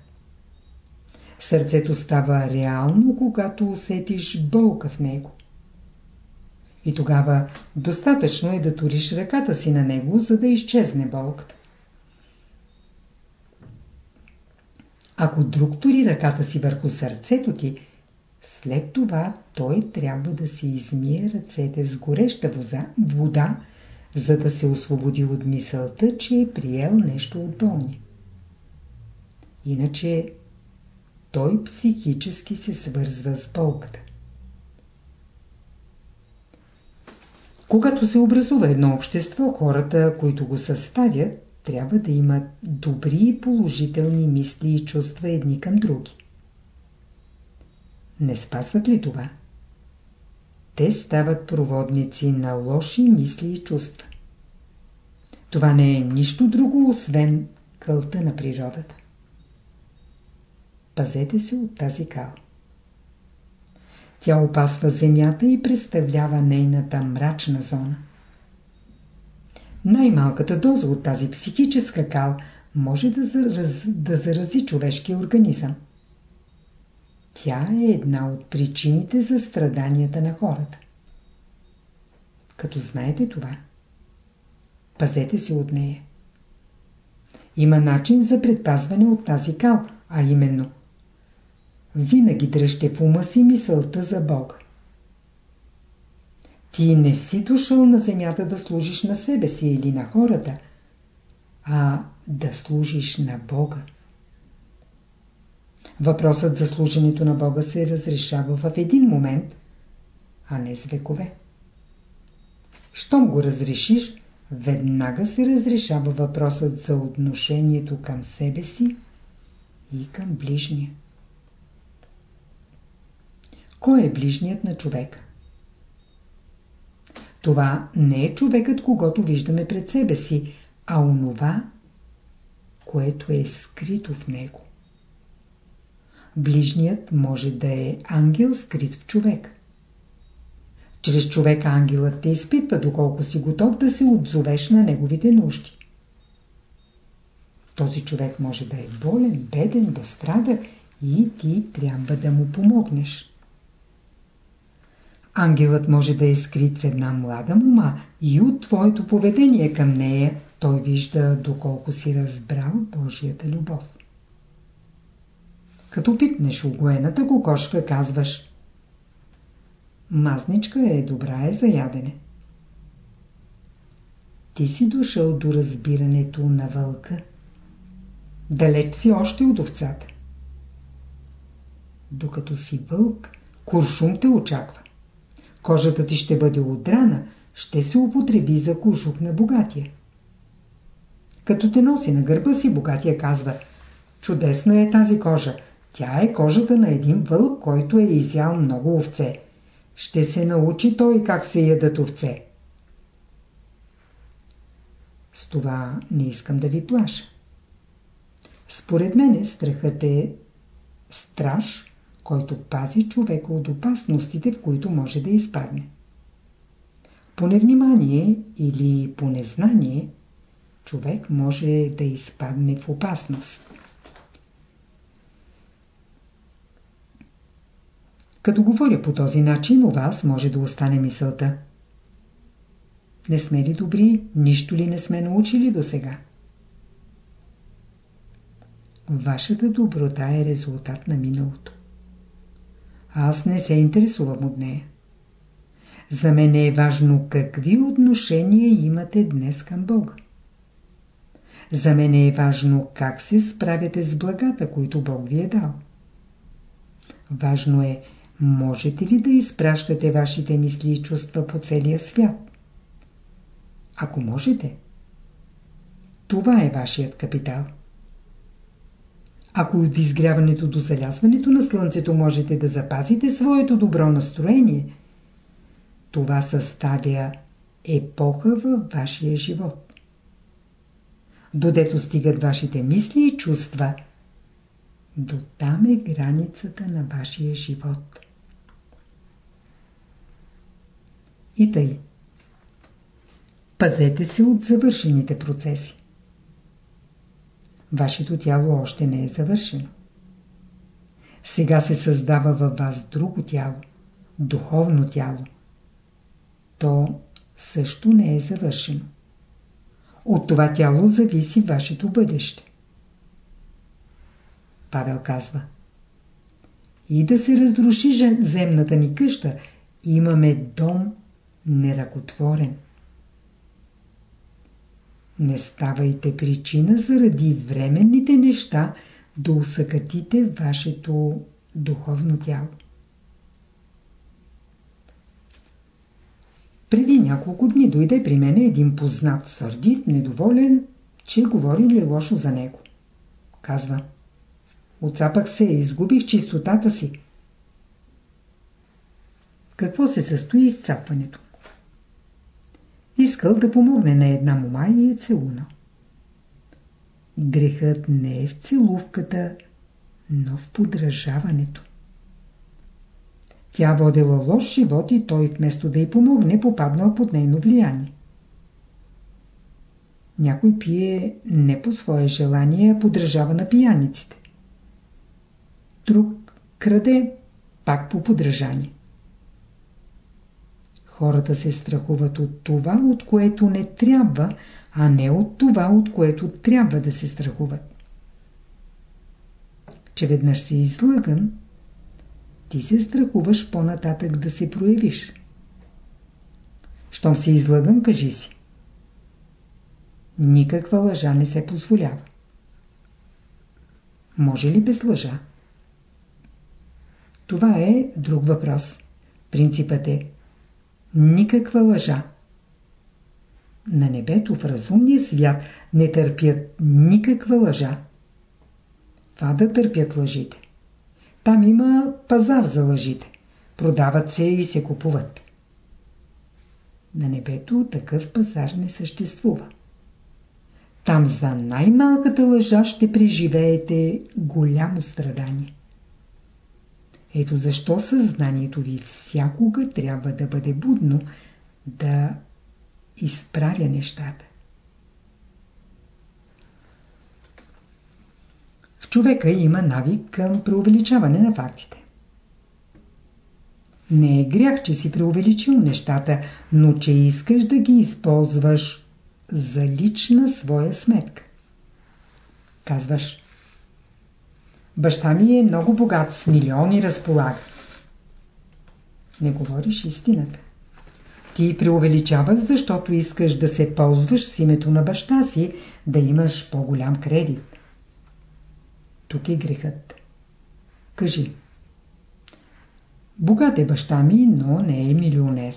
Сърцето става реално, когато усетиш болка в него. И тогава достатъчно е да туриш ръката си на него, за да изчезне болката. Ако друг тури ръката си върху сърцето ти, след това той трябва да си измие ръцете с гореща вода, за да се освободи от мисълта, че е приел нещо от болни. Иначе той психически се свързва с болката. Когато се образува едно общество, хората, които го съставят, трябва да имат добри и положителни мисли и чувства едни към други. Не спазват ли това? Те стават проводници на лоши мисли и чувства. Това не е нищо друго, освен кълта на природата. Пазете се от тази кал. Тя опасва земята и представлява нейната мрачна зона. Най-малката доза от тази психическа кал може да, зараз, да зарази човешкия организъм. Тя е една от причините за страданията на хората. Като знаете това, пазете се от нея. Има начин за предпазване от тази кал, а именно винаги дръжте в ума си мисълта за Бога. Ти не си дошъл на земята да служиш на себе си или на хората, а да служиш на Бога. Въпросът за служенето на Бога се разрешава в един момент, а не с векове. Щом го разрешиш, веднага се разрешава въпросът за отношението към себе си и към ближния. Кой е ближният на човека? Това не е човекът, когато виждаме пред себе си, а онова, което е скрито в него. Ближният може да е ангел скрит в човек. Чрез човек ангелът те изпитва доколко си готов да се отзовеш на неговите нужди. Този човек може да е болен, беден, да страда и ти трябва да му помогнеш. Ангелът може да е скрит в една млада мума и от твоето поведение към нея той вижда доколко си разбрал Божията любов. Като пипнеш огоената кокошка, казваш Мазничка е добра е за ядене. Ти си дошъл до разбирането на вълка. Далеч си още от овцата. Докато си вълк, куршум те очаква. Кожата ти ще бъде удрана, ще се употреби за кожух на богатия. Като те носи на гърба си, богатия казва Чудесна е тази кожа. Тя е кожата на един вълк, който е изял много овце. Ще се научи той как се ядат овце. С това не искам да ви плаша. Според мен страхът е страж, който пази човека от опасностите, в които може да изпадне. По невнимание или по незнание човек може да изпадне в опасност. Като говоря по този начин, у вас може да остане мисълта. Не сме ли добри? Нищо ли не сме научили до сега? Вашата доброта е резултат на миналото. Аз не се интересувам от нея. За мен е важно какви отношения имате днес към Бога. За мен е важно как се справяте с благата, които Бог ви е дал. Важно е, можете ли да изпращате вашите мисли и чувства по целия свят? Ако можете, това е вашият капитал. Ако от изгряването до залязването на слънцето можете да запазите своето добро настроение, това съставя епоха във вашия живот. Додето стигат вашите мисли и чувства, до там е границата на вашия живот. И тъй. Пазете се от завършените процеси. Вашето тяло още не е завършено. Сега се създава във вас друго тяло, духовно тяло. То също не е завършено. От това тяло зависи вашето бъдеще. Павел казва И да се разруши земната ни къща, имаме дом неракотворен. Не ставайте причина заради временните неща да усъкатите вашето духовно тяло. Преди няколко дни дойде при мене един познат, сърдит, недоволен, че говорили лошо за него. Казва, отцапах се, изгубих чистотата си. Какво се състои изцапването? Искал да помогне на една мома и е целуна. Грехът не е в целувката, но в подражаването. Тя водила лош живот и той вместо да й помогне, попаднал под нейно влияние. Някой пие не по свое желание, а подражава на пияниците. Друг краде пак по подражание. Хората се страхуват от това, от което не трябва, а не от това, от което трябва да се страхуват. Че веднъж си излъган, ти се страхуваш по-нататък да се проявиш. Щом си излъган, кажи си. Никаква лъжа не се позволява. Може ли без лъжа? Това е друг въпрос. Принципът е никаква лъжа. На небето в разумния свят не търпят никаква лъжа. Това да търпят лъжите. Там има пазар за лъжите. Продават се и се купуват. На небето такъв пазар не съществува. Там за най-малката лъжа ще преживеете голямо страдание. Ето защо съзнанието ви всякога трябва да бъде будно, да изправя нещата. В човека има навик към преувеличаване на фактите. Не е грях, че си преувеличил нещата, но че искаш да ги използваш за лична своя сметка. Казваш, баща ми е много богат, с милиони разполага. Не говориш истината. Ти преувеличаваш, защото искаш да се ползваш с името на баща си, да имаш по-голям кредит. Тук е грехът. Кажи. Богат е баща ми, но не е милионер.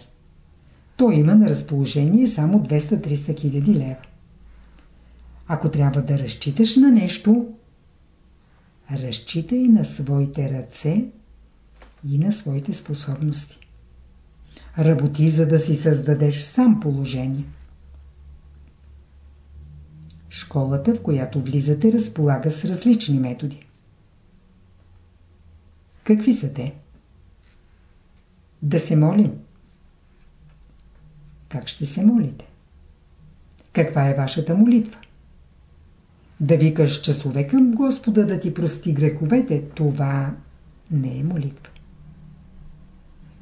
Той има на разположение само 200-300 хиляди лева. Ако трябва да разчиташ на нещо, разчитай на своите ръце и на своите способности. Работи, за да си създадеш сам положение. Школата, в която влизате, разполага с различни методи. Какви са те? Да се молим. Как ще се молите? Каква е вашата молитва? Да викаш часове към Господа да ти прости греховете, това не е молитва.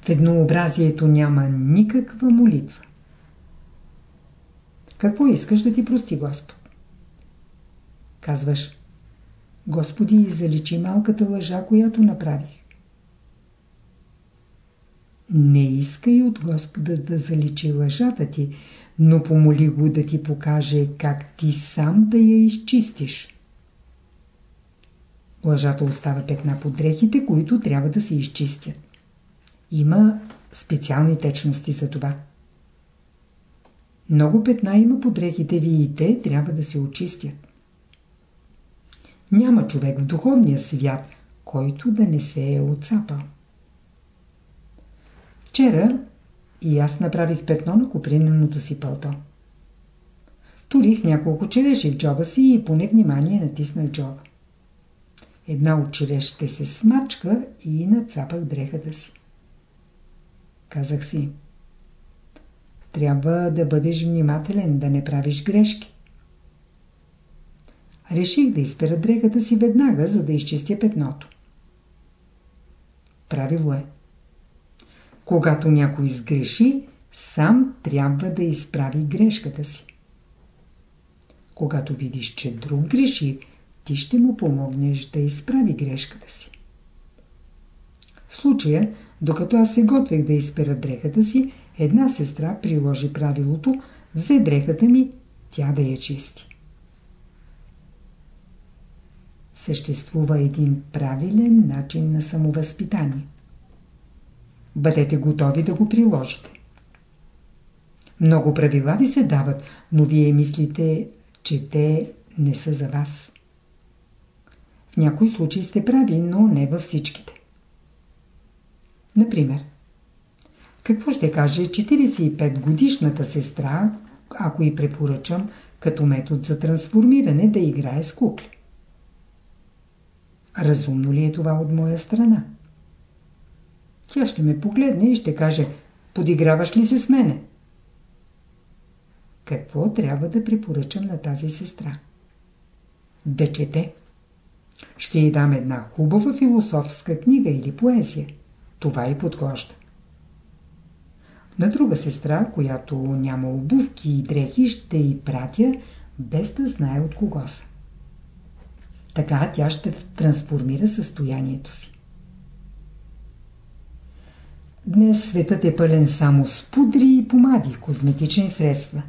В еднообразието няма никаква молитва. Какво искаш да ти прости Господ? Казваш, Господи, заличи малката лъжа, която направих. Не искай от Господа да заличи лъжата ти, но помоли го да ти покаже как ти сам да я изчистиш. Лъжата остава петна под дрехите, които трябва да се изчистят. Има специални течности за това. Много петна има под дрехите ви и те трябва да се очистят. Няма човек в духовния свят, който да не се е отцапал. Вчера и аз направих петно на куприненото си пълто. Турих няколко череши в джоба си и поне внимание натиснах джоба. Една от черешите се смачка и нацапах дрехата си. Казах си. Трябва да бъдеш внимателен, да не правиш грешки. Реших да изпера дрехата си веднага, за да изчистя петното. Правило е. Когато някой сгреши, сам трябва да изправи грешката си. Когато видиш, че друг греши, ти ще му помогнеш да изправи грешката си. В случая, докато аз се готвех да изпера дрехата си, една сестра приложи правилото, взе дрехата ми, тя да я чисти. Съществува един правилен начин на самовъзпитание. Бъдете готови да го приложите. Много правила ви се дават, но вие мислите, че те не са за вас. В някои случаи сте прави, но не във всичките. Например, какво ще каже 45 годишната сестра, ако й препоръчам като метод за трансформиране да играе с кукли. Разумно ли е това от моя страна? Тя ще ме погледне и ще каже, подиграваш ли се с мене? Какво трябва да препоръчам на тази сестра? Да чете. Ще й дам една хубава философска книга или поезия. Това и подхожда. На друга сестра, която няма обувки и дрехи, ще й пратя, без да знае от кого са. Така тя ще трансформира състоянието си. Днес светът е пълен само с пудри и помади, козметични средства.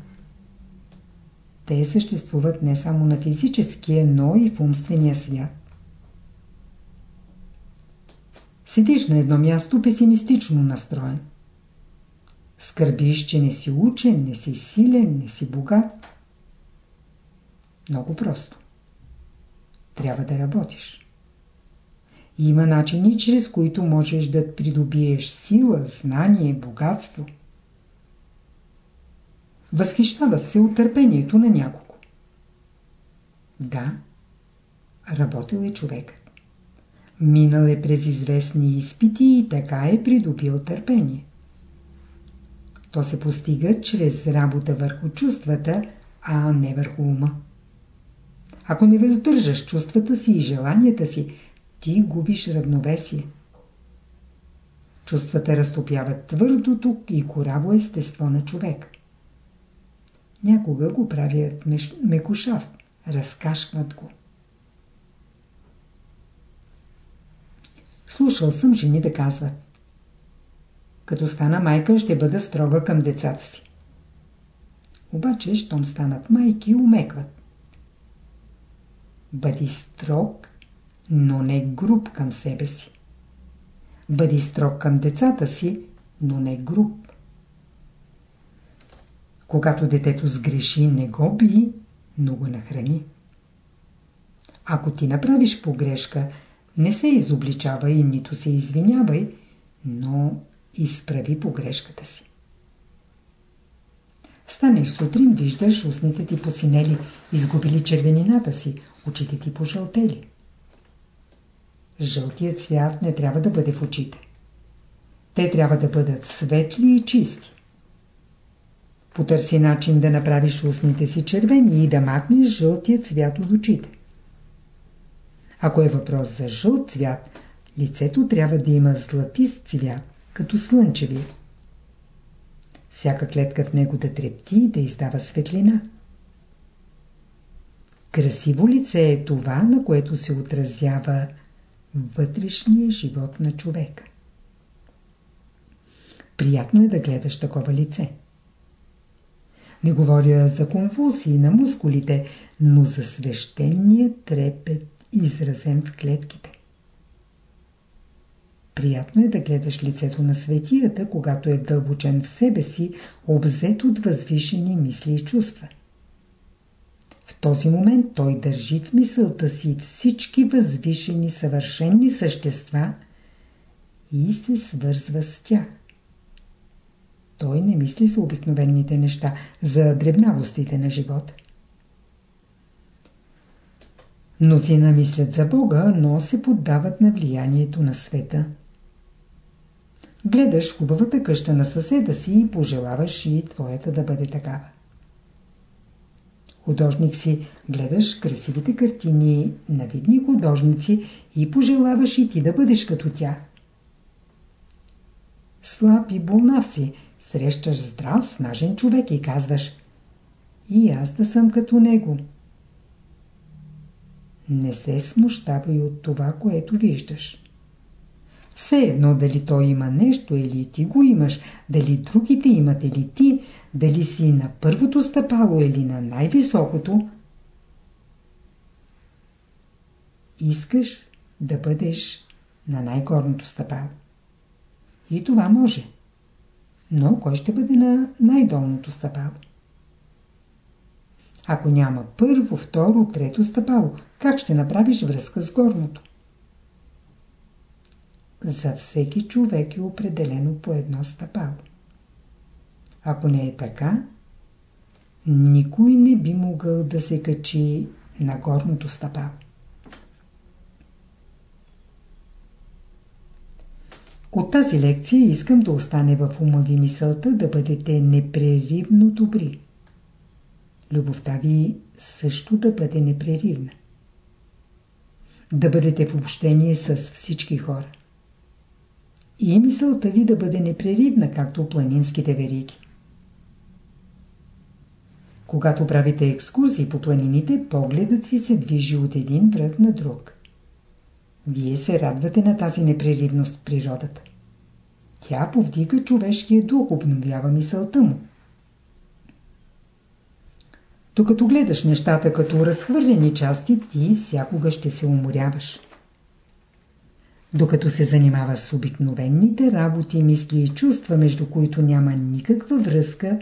Те съществуват не само на физическия, но и в умствения свят. Седиш на едно място песимистично настроен. Скърбиш, че не си учен, не си силен, не си богат. Много просто. Трябва да работиш. Има начини, чрез които можеш да придобиеш сила, знание, богатство. Възхищава се от търпението на някого. Да, работил е човекът. Минал е през известни изпити и така е придобил търпение. То се постига чрез работа върху чувствата, а не върху ума. Ако не въздържаш чувствата си и желанията си, ти губиш равновесие. Чувствата разтопяват твърдото и кораво естество на човек. Някога го правят мекушав, разкашват го. Слушал съм жени да казват Като стана майка, ще бъда строга към децата си. Обаче, щом станат майки, умекват. Бъди строг, но не груб към себе си. Бъди строг към децата си, но не груб. Когато детето сгреши, не го би, но го нахрани. Ако ти направиш погрешка, не се изобличавай нито се извинявай, но изправи погрешката си. Станеш сутрин, виждаш устните ти посинели, изгубили червенината си, очите ти пожълтели. Жълтият цвят не трябва да бъде в очите. Те трябва да бъдат светли и чисти. Потърси начин да направиш устните си червени и да махнеш жълтия цвят от очите. Ако е въпрос за жълт цвят, лицето трябва да има златист цвят, като слънчеви. Всяка клетка в него да трепти и да издава светлина. Красиво лице е това, на което се отразява вътрешния живот на човека. Приятно е да гледаш такова лице. Не говоря за конвулсии на мускулите, но за свещения трепет, изразен в клетките. Приятно е да гледаш лицето на светията, когато е дълбочен в себе си, обзет от възвишени мисли и чувства. В този момент той държи в мисълта си всички възвишени съвършенни същества и се свързва с тях. Той не мисли за обикновените неща, за дребнавостите на живота. Мнозина мислят за Бога, но се поддават на влиянието на света. Гледаш хубавата къща на съседа си и пожелаваш и твоята да бъде такава. Художник си, гледаш красивите картини на видни художници и пожелаваш и ти да бъдеш като тях. Слаб и болнав си, срещаш здрав, снажен човек и казваш И аз да съм като него. Не се смущавай от това, което виждаш. Все едно дали той има нещо или ти го имаш, дали другите имат или ти, дали си на първото стъпало или на най-високото, искаш да бъдеш на най-горното стъпало. И това може. Но кой ще бъде на най-долното стъпало? Ако няма първо, второ, трето стъпало, как ще направиш връзка с горното? За всеки човек е определено по едно стъпало. Ако не е така, никой не би могъл да се качи на горното стъпало. От тази лекция искам да остане в ума ви мисълта да бъдете непреривно добри. Любовта ви също да бъде непреривна. Да бъдете в общение с всички хора. И мисълта ви да бъде непреривна, както планинските вериги. Когато правите екскурзии по планините, погледът ви се движи от един връх на друг. Вие се радвате на тази непреривност в природата. Тя повдига човешкия дух, обновява мисълта му. Докато гледаш нещата като разхвърлени части, ти всякога ще се уморяваш. Докато се занимаваш с обикновените работи, мисли и чувства, между които няма никаква връзка,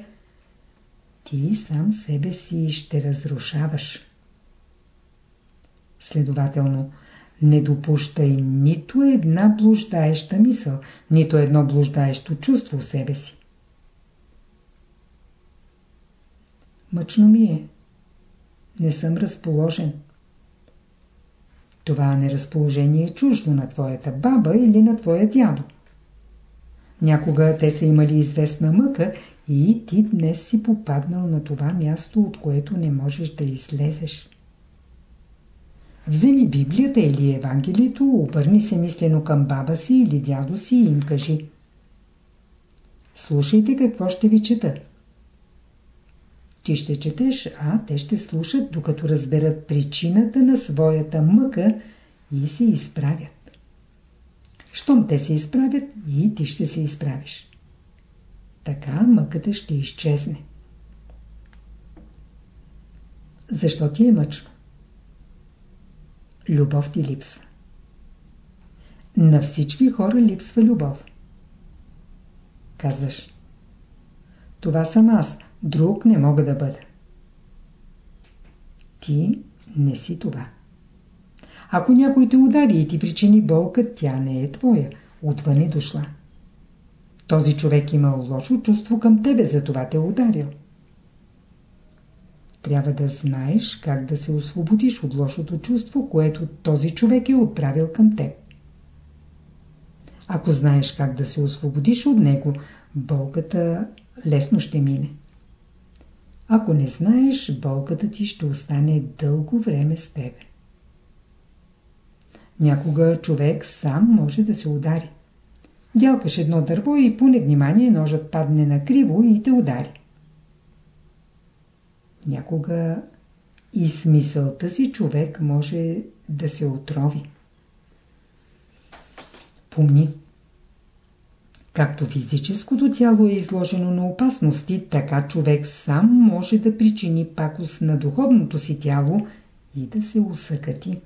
ти сам себе си ще разрушаваш. Следователно, не допущай нито една блуждаеща мисъл, нито едно блуждаещо чувство в себе си. Мъчно ми е. Не съм разположен. Това неразположение е чуждо на твоята баба или на твоя дядо. Някога те са имали известна мъка и ти днес си попаднал на това място, от което не можеш да излезеш. Вземи Библията или Евангелието, обърни се мислено към баба си или дядо си и им кажи. Слушайте какво ще ви чета. Ти ще четеш, а те ще слушат, докато разберат причината на своята мъка и се изправят. Щом те се изправят, и ти ще се изправиш. Така мъката ще изчезне. Защо ти е мъчно? Любов ти липсва. На всички хора липсва любов. Казваш. Това съм аз, друг не мога да бъда. Ти не си това. Ако някой те удари и ти причини болка, тя не е твоя, отвън е дошла. Този човек имал лошо чувство към тебе, затова те е ударил. Трябва да знаеш как да се освободиш от лошото чувство, което този човек е отправил към теб. Ако знаеш как да се освободиш от него, болката лесно ще мине. Ако не знаеш, болката ти ще остане дълго време с тебе. Някога човек сам може да се удари. Дялкаш едно дърво и по невнимание ножът падне на криво и те удари. Някога и смисълта си човек може да се отрови. Помни, както физическото тяло е изложено на опасности, така човек сам може да причини пакост на духовното си тяло и да се усъкати.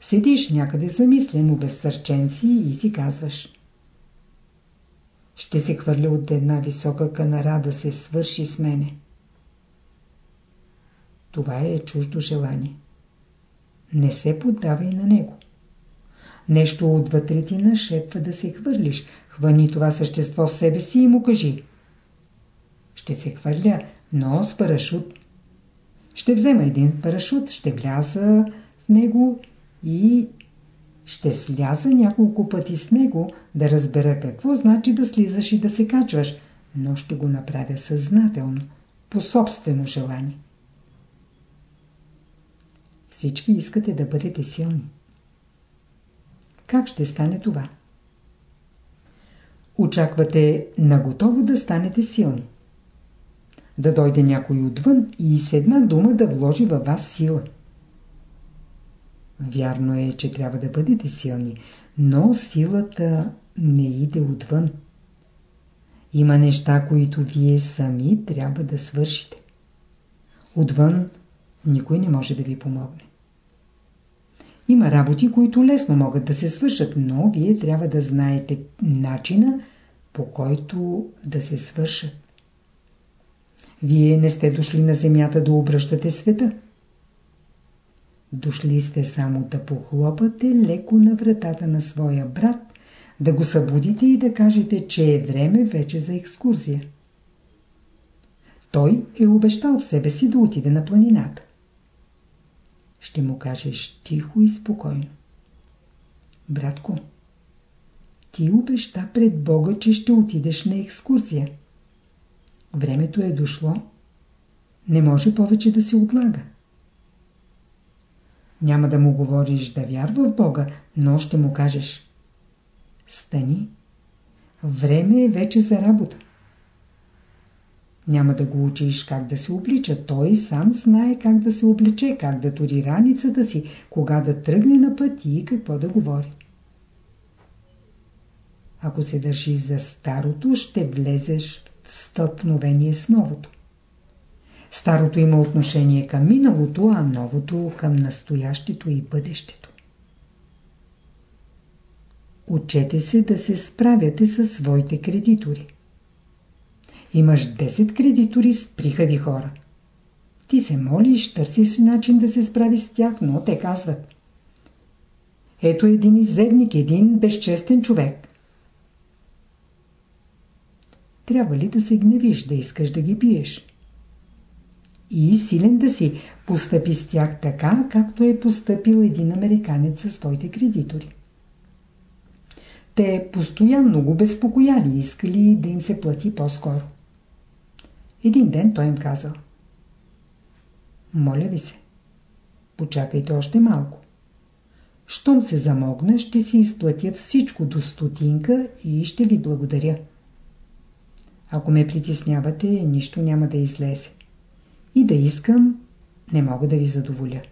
Седиш някъде замислено, обезсърчен си и си казваш Ще се хвърля от една висока канара да се свърши с мене. Това е чуждо желание. Не се поддавай на него. Нещо отвътре ти нашепва да се хвърлиш. Хвани това същество в себе си и му кажи. Ще се хвърля, но с парашут. Ще взема един парашут, ще вляза в него и ще сляза няколко пъти с него да разбера какво значи да слизаш и да се качваш, но ще го направя съзнателно, по собствено желание. Всички искате да бъдете силни. Как ще стане това? Очаквате наготово да станете силни. Да дойде някой отвън и с една дума да вложи във вас сила. Вярно е, че трябва да бъдете силни, но силата не иде отвън. Има неща, които вие сами трябва да свършите. Отвън никой не може да ви помогне. Има работи, които лесно могат да се свършат, но вие трябва да знаете начина, по който да се свършат. Вие не сте дошли на земята да обръщате света. Дошли сте само да похлопате леко на вратата на своя брат, да го събудите и да кажете, че е време вече за екскурзия. той е обещал в себе си да отиде на планината. Ще му кажеш тихо и спокойно. Братко, ти обеща пред Бога, че ще отидеш на екскурзия. Времето е дошло. Не може повече да се отлага. Няма да му говориш да вярва в Бога, но ще му кажеш Стани. Време е вече за работа. Няма да го учиш как да се облича. Той сам знае как да се обличе, как да тури раницата си, кога да тръгне на път и какво да говори. Ако се държиш за старото, ще влезеш в стълкновение с новото. Старото има отношение към миналото, а новото към настоящето и бъдещето. Учете се да се справяте със своите кредитори. Имаш 10 кредитори с прихави хора. Ти се молиш, търсиш начин да се справиш с тях, но те казват. Ето един иззедник, един безчестен човек. Трябва ли да се гневиш, да искаш да ги биеш? И силен да си, постъпи с тях така, както е постъпил един американец със своите кредитори. Те постоянно го безпокояли искали да им се плати по-скоро. Един ден той им казал Моля ви се, почакайте още малко. Щом се замогна, ще си изплатя всичко до стотинка и ще ви благодаря. Ако ме притеснявате, нищо няма да излезе. И да искам, не мога да ви задоволя.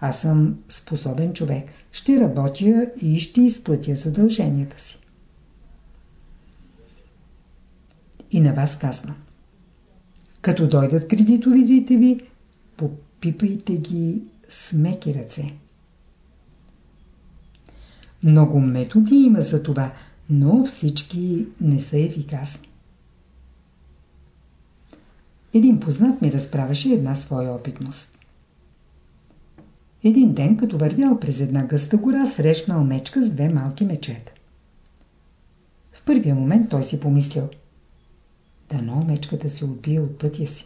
Аз съм способен човек. Ще работя и ще изплатя задълженията си. И на вас казвам. Като дойдат кредитовидите ви, попипайте ги с меки ръце. Много методи има за това, но всички не са ефикасни. Един познат ми разправяше една своя опитност. Един ден, като вървял през една гъста гора, срещнал мечка с две малки мечета. В първия момент той си помислил – Дано мечката се отбие от пътя си.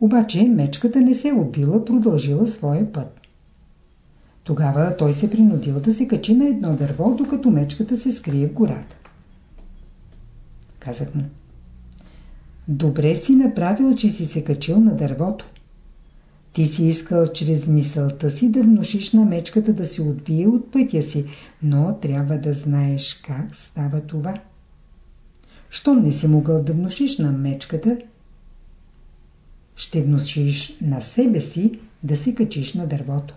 Обаче мечката не се отбила, продължила своя път. Тогава той се принудил да се качи на едно дърво, докато мечката се скрие в гората. Казах му. Добре си направил, че си се качил на дървото. Ти си искал чрез мисълта си да внушиш на мечката да се отбие от пътя си, но трябва да знаеш как става това. Щом не си могъл да внушиш на мечката, ще внушиш на себе си да се качиш на дървото.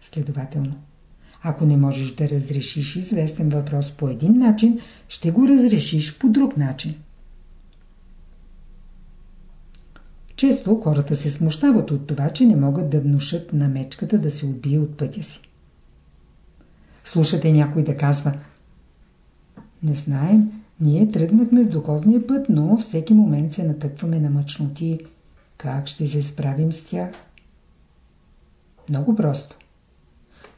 Следователно, ако не можеш да разрешиш известен въпрос по един начин, ще го разрешиш по друг начин. Често хората се смущават от това, че не могат да внушат на мечката да се отбие от пътя си. Слушате някой да казва не знаем, ние тръгнахме в духовния път, но всеки момент се натъкваме на мъчноти. Как ще се справим с тях? Много просто.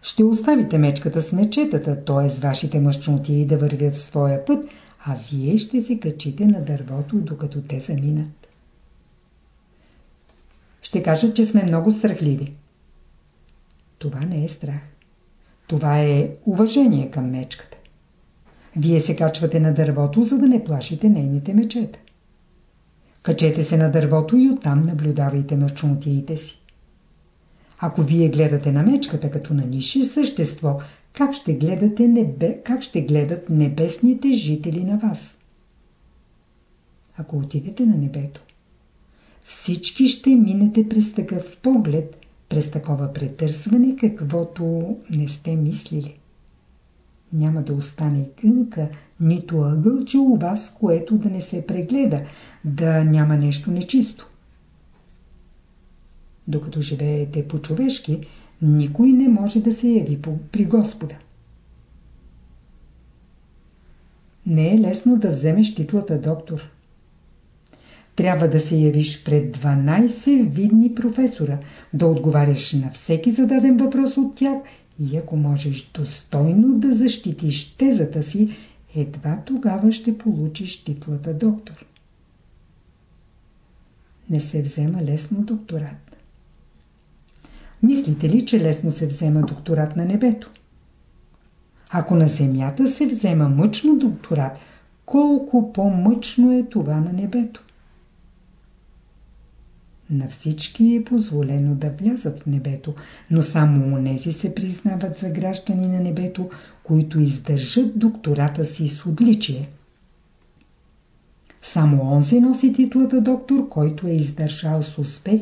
Ще оставите мечката с мечетата, т.е. вашите мъчноти да вървят своя път, а вие ще се качите на дървото, докато те заминат. Ще кажат, че сме много страхливи. Това не е страх. Това е уважение към мечката. Вие се качвате на дървото, за да не плашите нейните мечета. Качете се на дървото и оттам наблюдавайте мъчнотиите си. Ако вие гледате на мечката като на ниши същество, как ще, гледате небе, как ще гледат небесните жители на вас? Ако отидете на небето, всички ще минете през такъв поглед, през такова претърсване, каквото не сте мислили няма да остане гънка, нито ъгълче у вас, което да не се прегледа, да няма нещо нечисто. Докато живеете по-човешки, никой не може да се яви при Господа. Не е лесно да вземеш титлата доктор. Трябва да се явиш пред 12 видни професора, да отговаряш на всеки зададен въпрос от тях и ако можеш достойно да защитиш тезата си, едва тогава ще получиш титлата доктор. Не се взема лесно докторат. Мислите ли, че лесно се взема докторат на небето? Ако на земята се взема мъчно докторат, колко по-мъчно е това на небето? На всички е позволено да влязат в небето, но само онези се признават за граждани на небето, които издържат доктората си с отличие. Само онзи носи титлата доктор, който е издържал с успех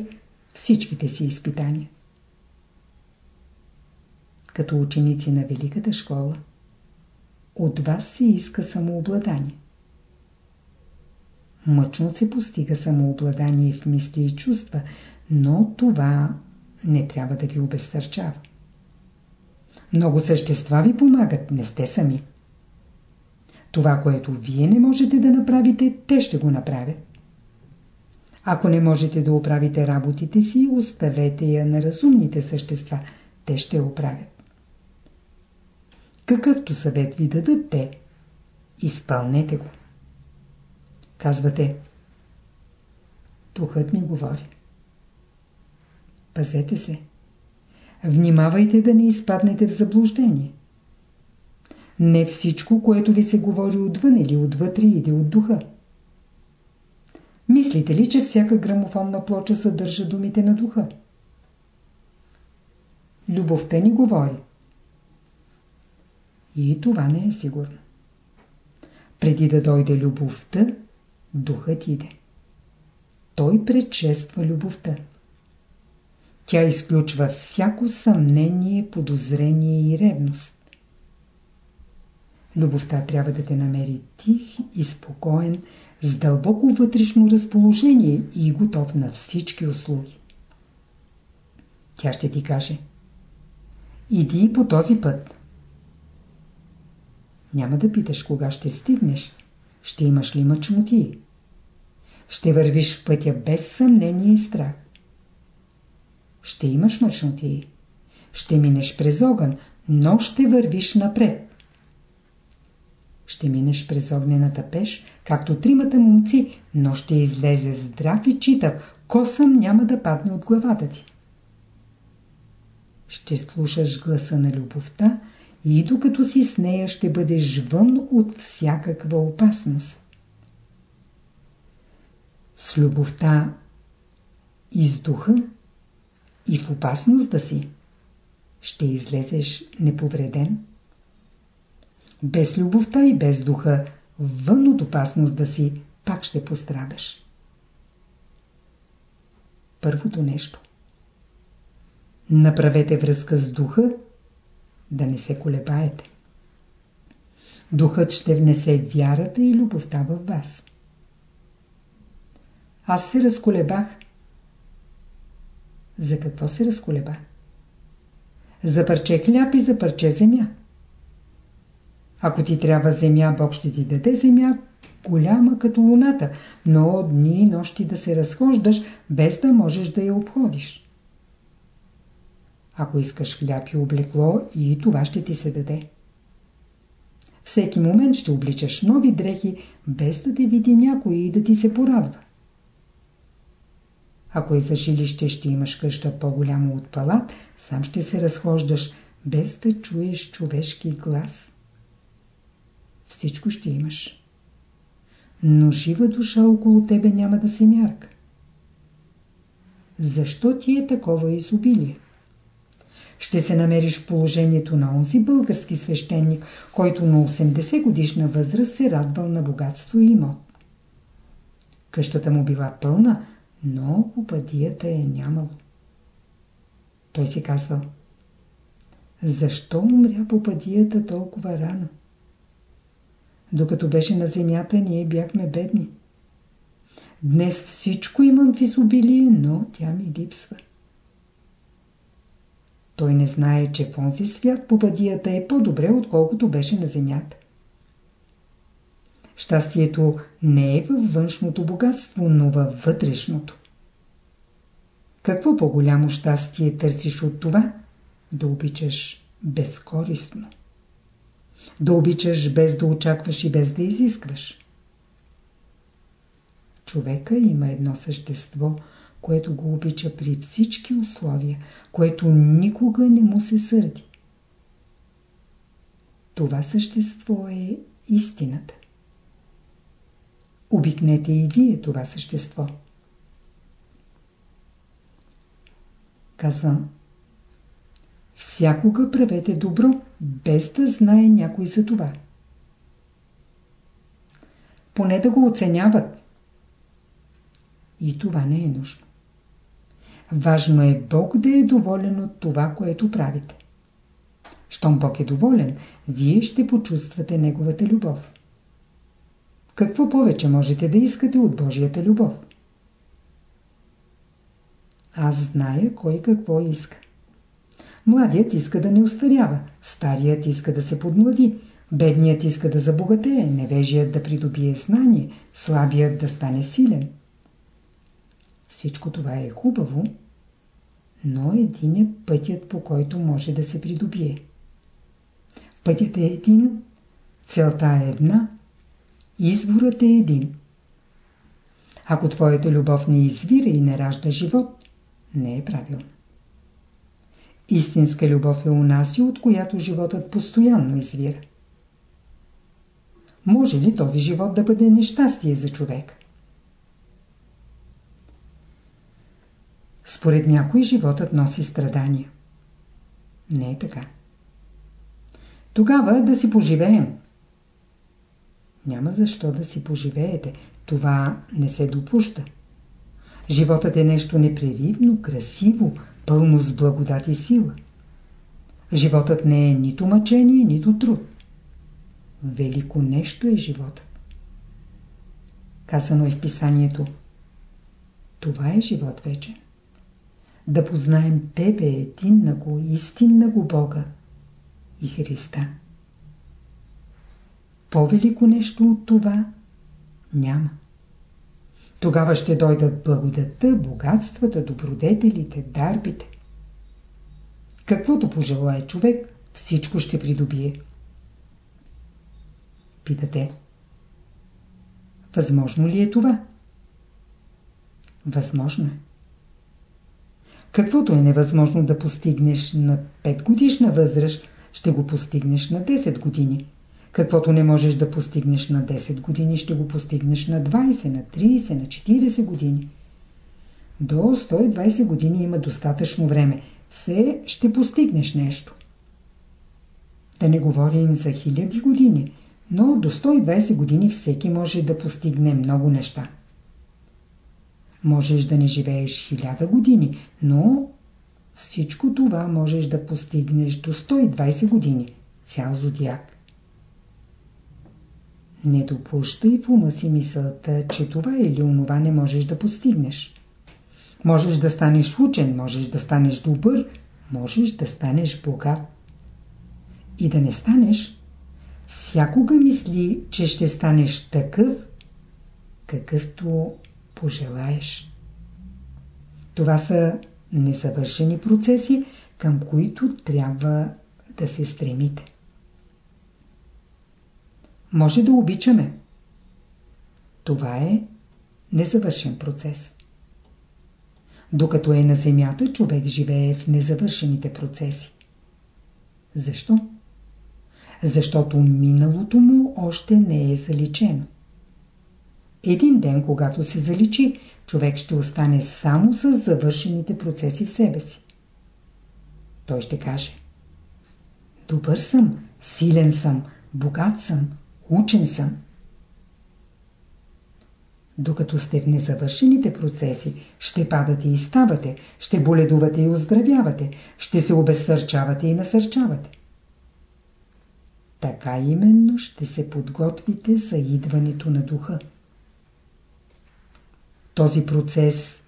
всичките си изпитания. Като ученици на Великата школа, от вас се иска самообладание. Мъчно се постига самообладание в мисли и чувства, но това не трябва да ви обезсърчава. Много същества ви помагат, не сте сами. Това, което вие не можете да направите, те ще го направят. Ако не можете да оправите работите си, оставете я на разумните същества. Те ще оправят. Какъвто съвет ви дадат те, изпълнете го. Казвате, духът ни говори. Пазете се. Внимавайте да не изпаднете в заблуждение. Не всичко, което ви се говори отвън или отвътре, иде от духа. Мислите ли, че всяка грамофонна плоча съдържа думите на духа? Любовта ни говори. И това не е сигурно. Преди да дойде любовта, духът иде. Той предшества любовта. Тя изключва всяко съмнение, подозрение и ревност. Любовта трябва да те намери тих и спокоен, с дълбоко вътрешно разположение и готов на всички услуги. Тя ще ти каже Иди по този път. Няма да питаш кога ще стигнеш, ще имаш ли мъчноти. Ще вървиш в пътя без съмнение и страх. Ще имаш мъчноти. Ще минеш през огън, но ще вървиш напред. Ще минеш през огнената пеш, както тримата момци, но ще излезе здрав и читав, косъм няма да падне от главата ти. Ще слушаш гласа на любовта и докато си с нея ще бъдеш вън от всякаква опасност. С любовта и с духа и в опасност да си, ще излезеш неповреден. Без любовта и без духа, вън от опасност да си, пак ще пострадаш. Първото нещо. Направете връзка с духа, да не се колебаете. Духът ще внесе вярата и любовта във вас. Аз се разколебах. За какво се разколебах? За парче хляб и за парче земя. Ако ти трябва земя, Бог ще ти даде земя, голяма като луната, но дни и нощи да се разхождаш, без да можеш да я обходиш. Ако искаш хляб и облекло, и това ще ти се даде. Всеки момент ще обличаш нови дрехи, без да те види някой и да ти се порадва. Ако е за жилище, ще имаш къща по-голяма от палат, сам ще се разхождаш, без да чуеш човешки глас. Всичко ще имаш. Но жива душа около тебе няма да се мярка. Защо ти е такова изобилие? Ще се намериш в положението на онзи български свещеник, който на 80 годишна възраст се радвал на богатство и имот. Къщата му била пълна, но попадията е нямало. Той си казвал, защо умря попадията толкова рано? Докато беше на земята, ние бяхме бедни. Днес всичко имам в изобилие, но тя ми липсва. Той не знае, че в онзи свят попадията е по-добре, отколкото беше на земята. Щастието не е във външното богатство, но във вътрешното. Какво по-голямо щастие търсиш от това? Да обичаш безкористно. Да обичаш без да очакваш и без да изискваш. Човека има едно същество, което го обича при всички условия, което никога не му се сърди. Това същество е истината. Обикнете и вие това същество. Казвам, всякога правете добро, без да знае някой за това. Поне да го оценяват. И това не е нужно. Важно е Бог да е доволен от това, което правите. Щом Бог е доволен, вие ще почувствате Неговата любов. Какво повече можете да искате от Божията любов? Аз зная кой какво иска. Младият иска да не устарява, старият иска да се подмлади, бедният иска да забогатее, невежият да придобие знание, слабият да стане силен. Всичко това е хубаво, но един е пътят по който може да се придобие. Пътят е един, целта е една, Изворът е един. Ако твоята любов не извира и не ражда живот, не е правилно. Истинска любов е унаси, от която животът постоянно извира. Може ли този живот да бъде нещастие за човек? Според някой животът носи страдания. Не е така. Тогава да си поживеем. Няма защо да си поживеете. Това не се допуща. Животът е нещо непреривно, красиво, пълно с благодат и сила. Животът не е нито мъчение, нито труд. Велико нещо е животът. Казано е в писанието. Това е живот вече. Да познаем Тебе, единна го, истинна го Бога и Христа. По-велико нещо от това няма. Тогава ще дойдат благодата, богатствата, добродетелите, дарбите. Каквото пожелае човек, всичко ще придобие. Питате. Възможно ли е това? Възможно е. Каквото е невъзможно да постигнеш на 5 годишна възраст, ще го постигнеш на 10 години. Каквото не можеш да постигнеш на 10 години, ще го постигнеш на 20, на 30, на 40 години. До 120 години има достатъчно време. Все ще постигнеш нещо. Да не говорим за хиляди години, но до 120 години всеки може да постигне много неща. Можеш да не живееш хиляда години, но всичко това можеш да постигнеш до 120 години. Цял зодиак. Не допущай в ума си мисълта, че това или онова не можеш да постигнеш. Можеш да станеш учен, можеш да станеш добър, можеш да станеш богат. И да не станеш, всякога мисли, че ще станеш такъв, какъвто пожелаеш. Това са несъвършени процеси, към които трябва да се стремите. Може да обичаме. Това е незавършен процес. Докато е на земята, човек живее в незавършените процеси. Защо? Защото миналото му още не е заличено. Един ден, когато се заличи, човек ще остане само с завършените процеси в себе си. Той ще каже Добър съм, силен съм, богат съм, Учен съм. Докато сте в незавършените процеси, ще падате и ставате, ще боледувате и оздравявате, ще се обезсърчавате и насърчавате. Така именно ще се подготвите за идването на духа. Този процес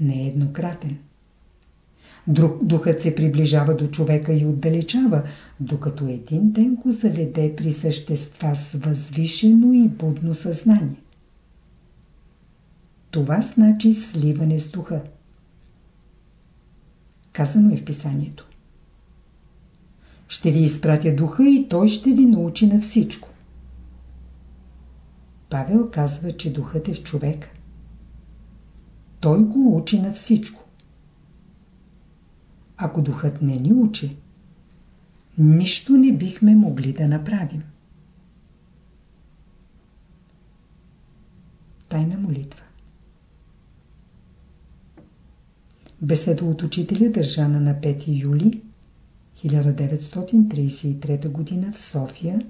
не е еднократен. Друг духът се приближава до човека и отдалечава, докато един ден го заведе при същества с възвишено и будно съзнание. Това значи сливане с духа. Казано е в писанието. ще ви изпратя духа и той ще ви научи на всичко. Павел казва, че духът е в човека. Той го учи на всичко. Ако духът не ни учи, нищо не бихме могли да направим. Тайна молитва Беседа от учителя държана на 5 юли 1933 г. в София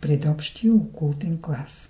пред общия окултен клас.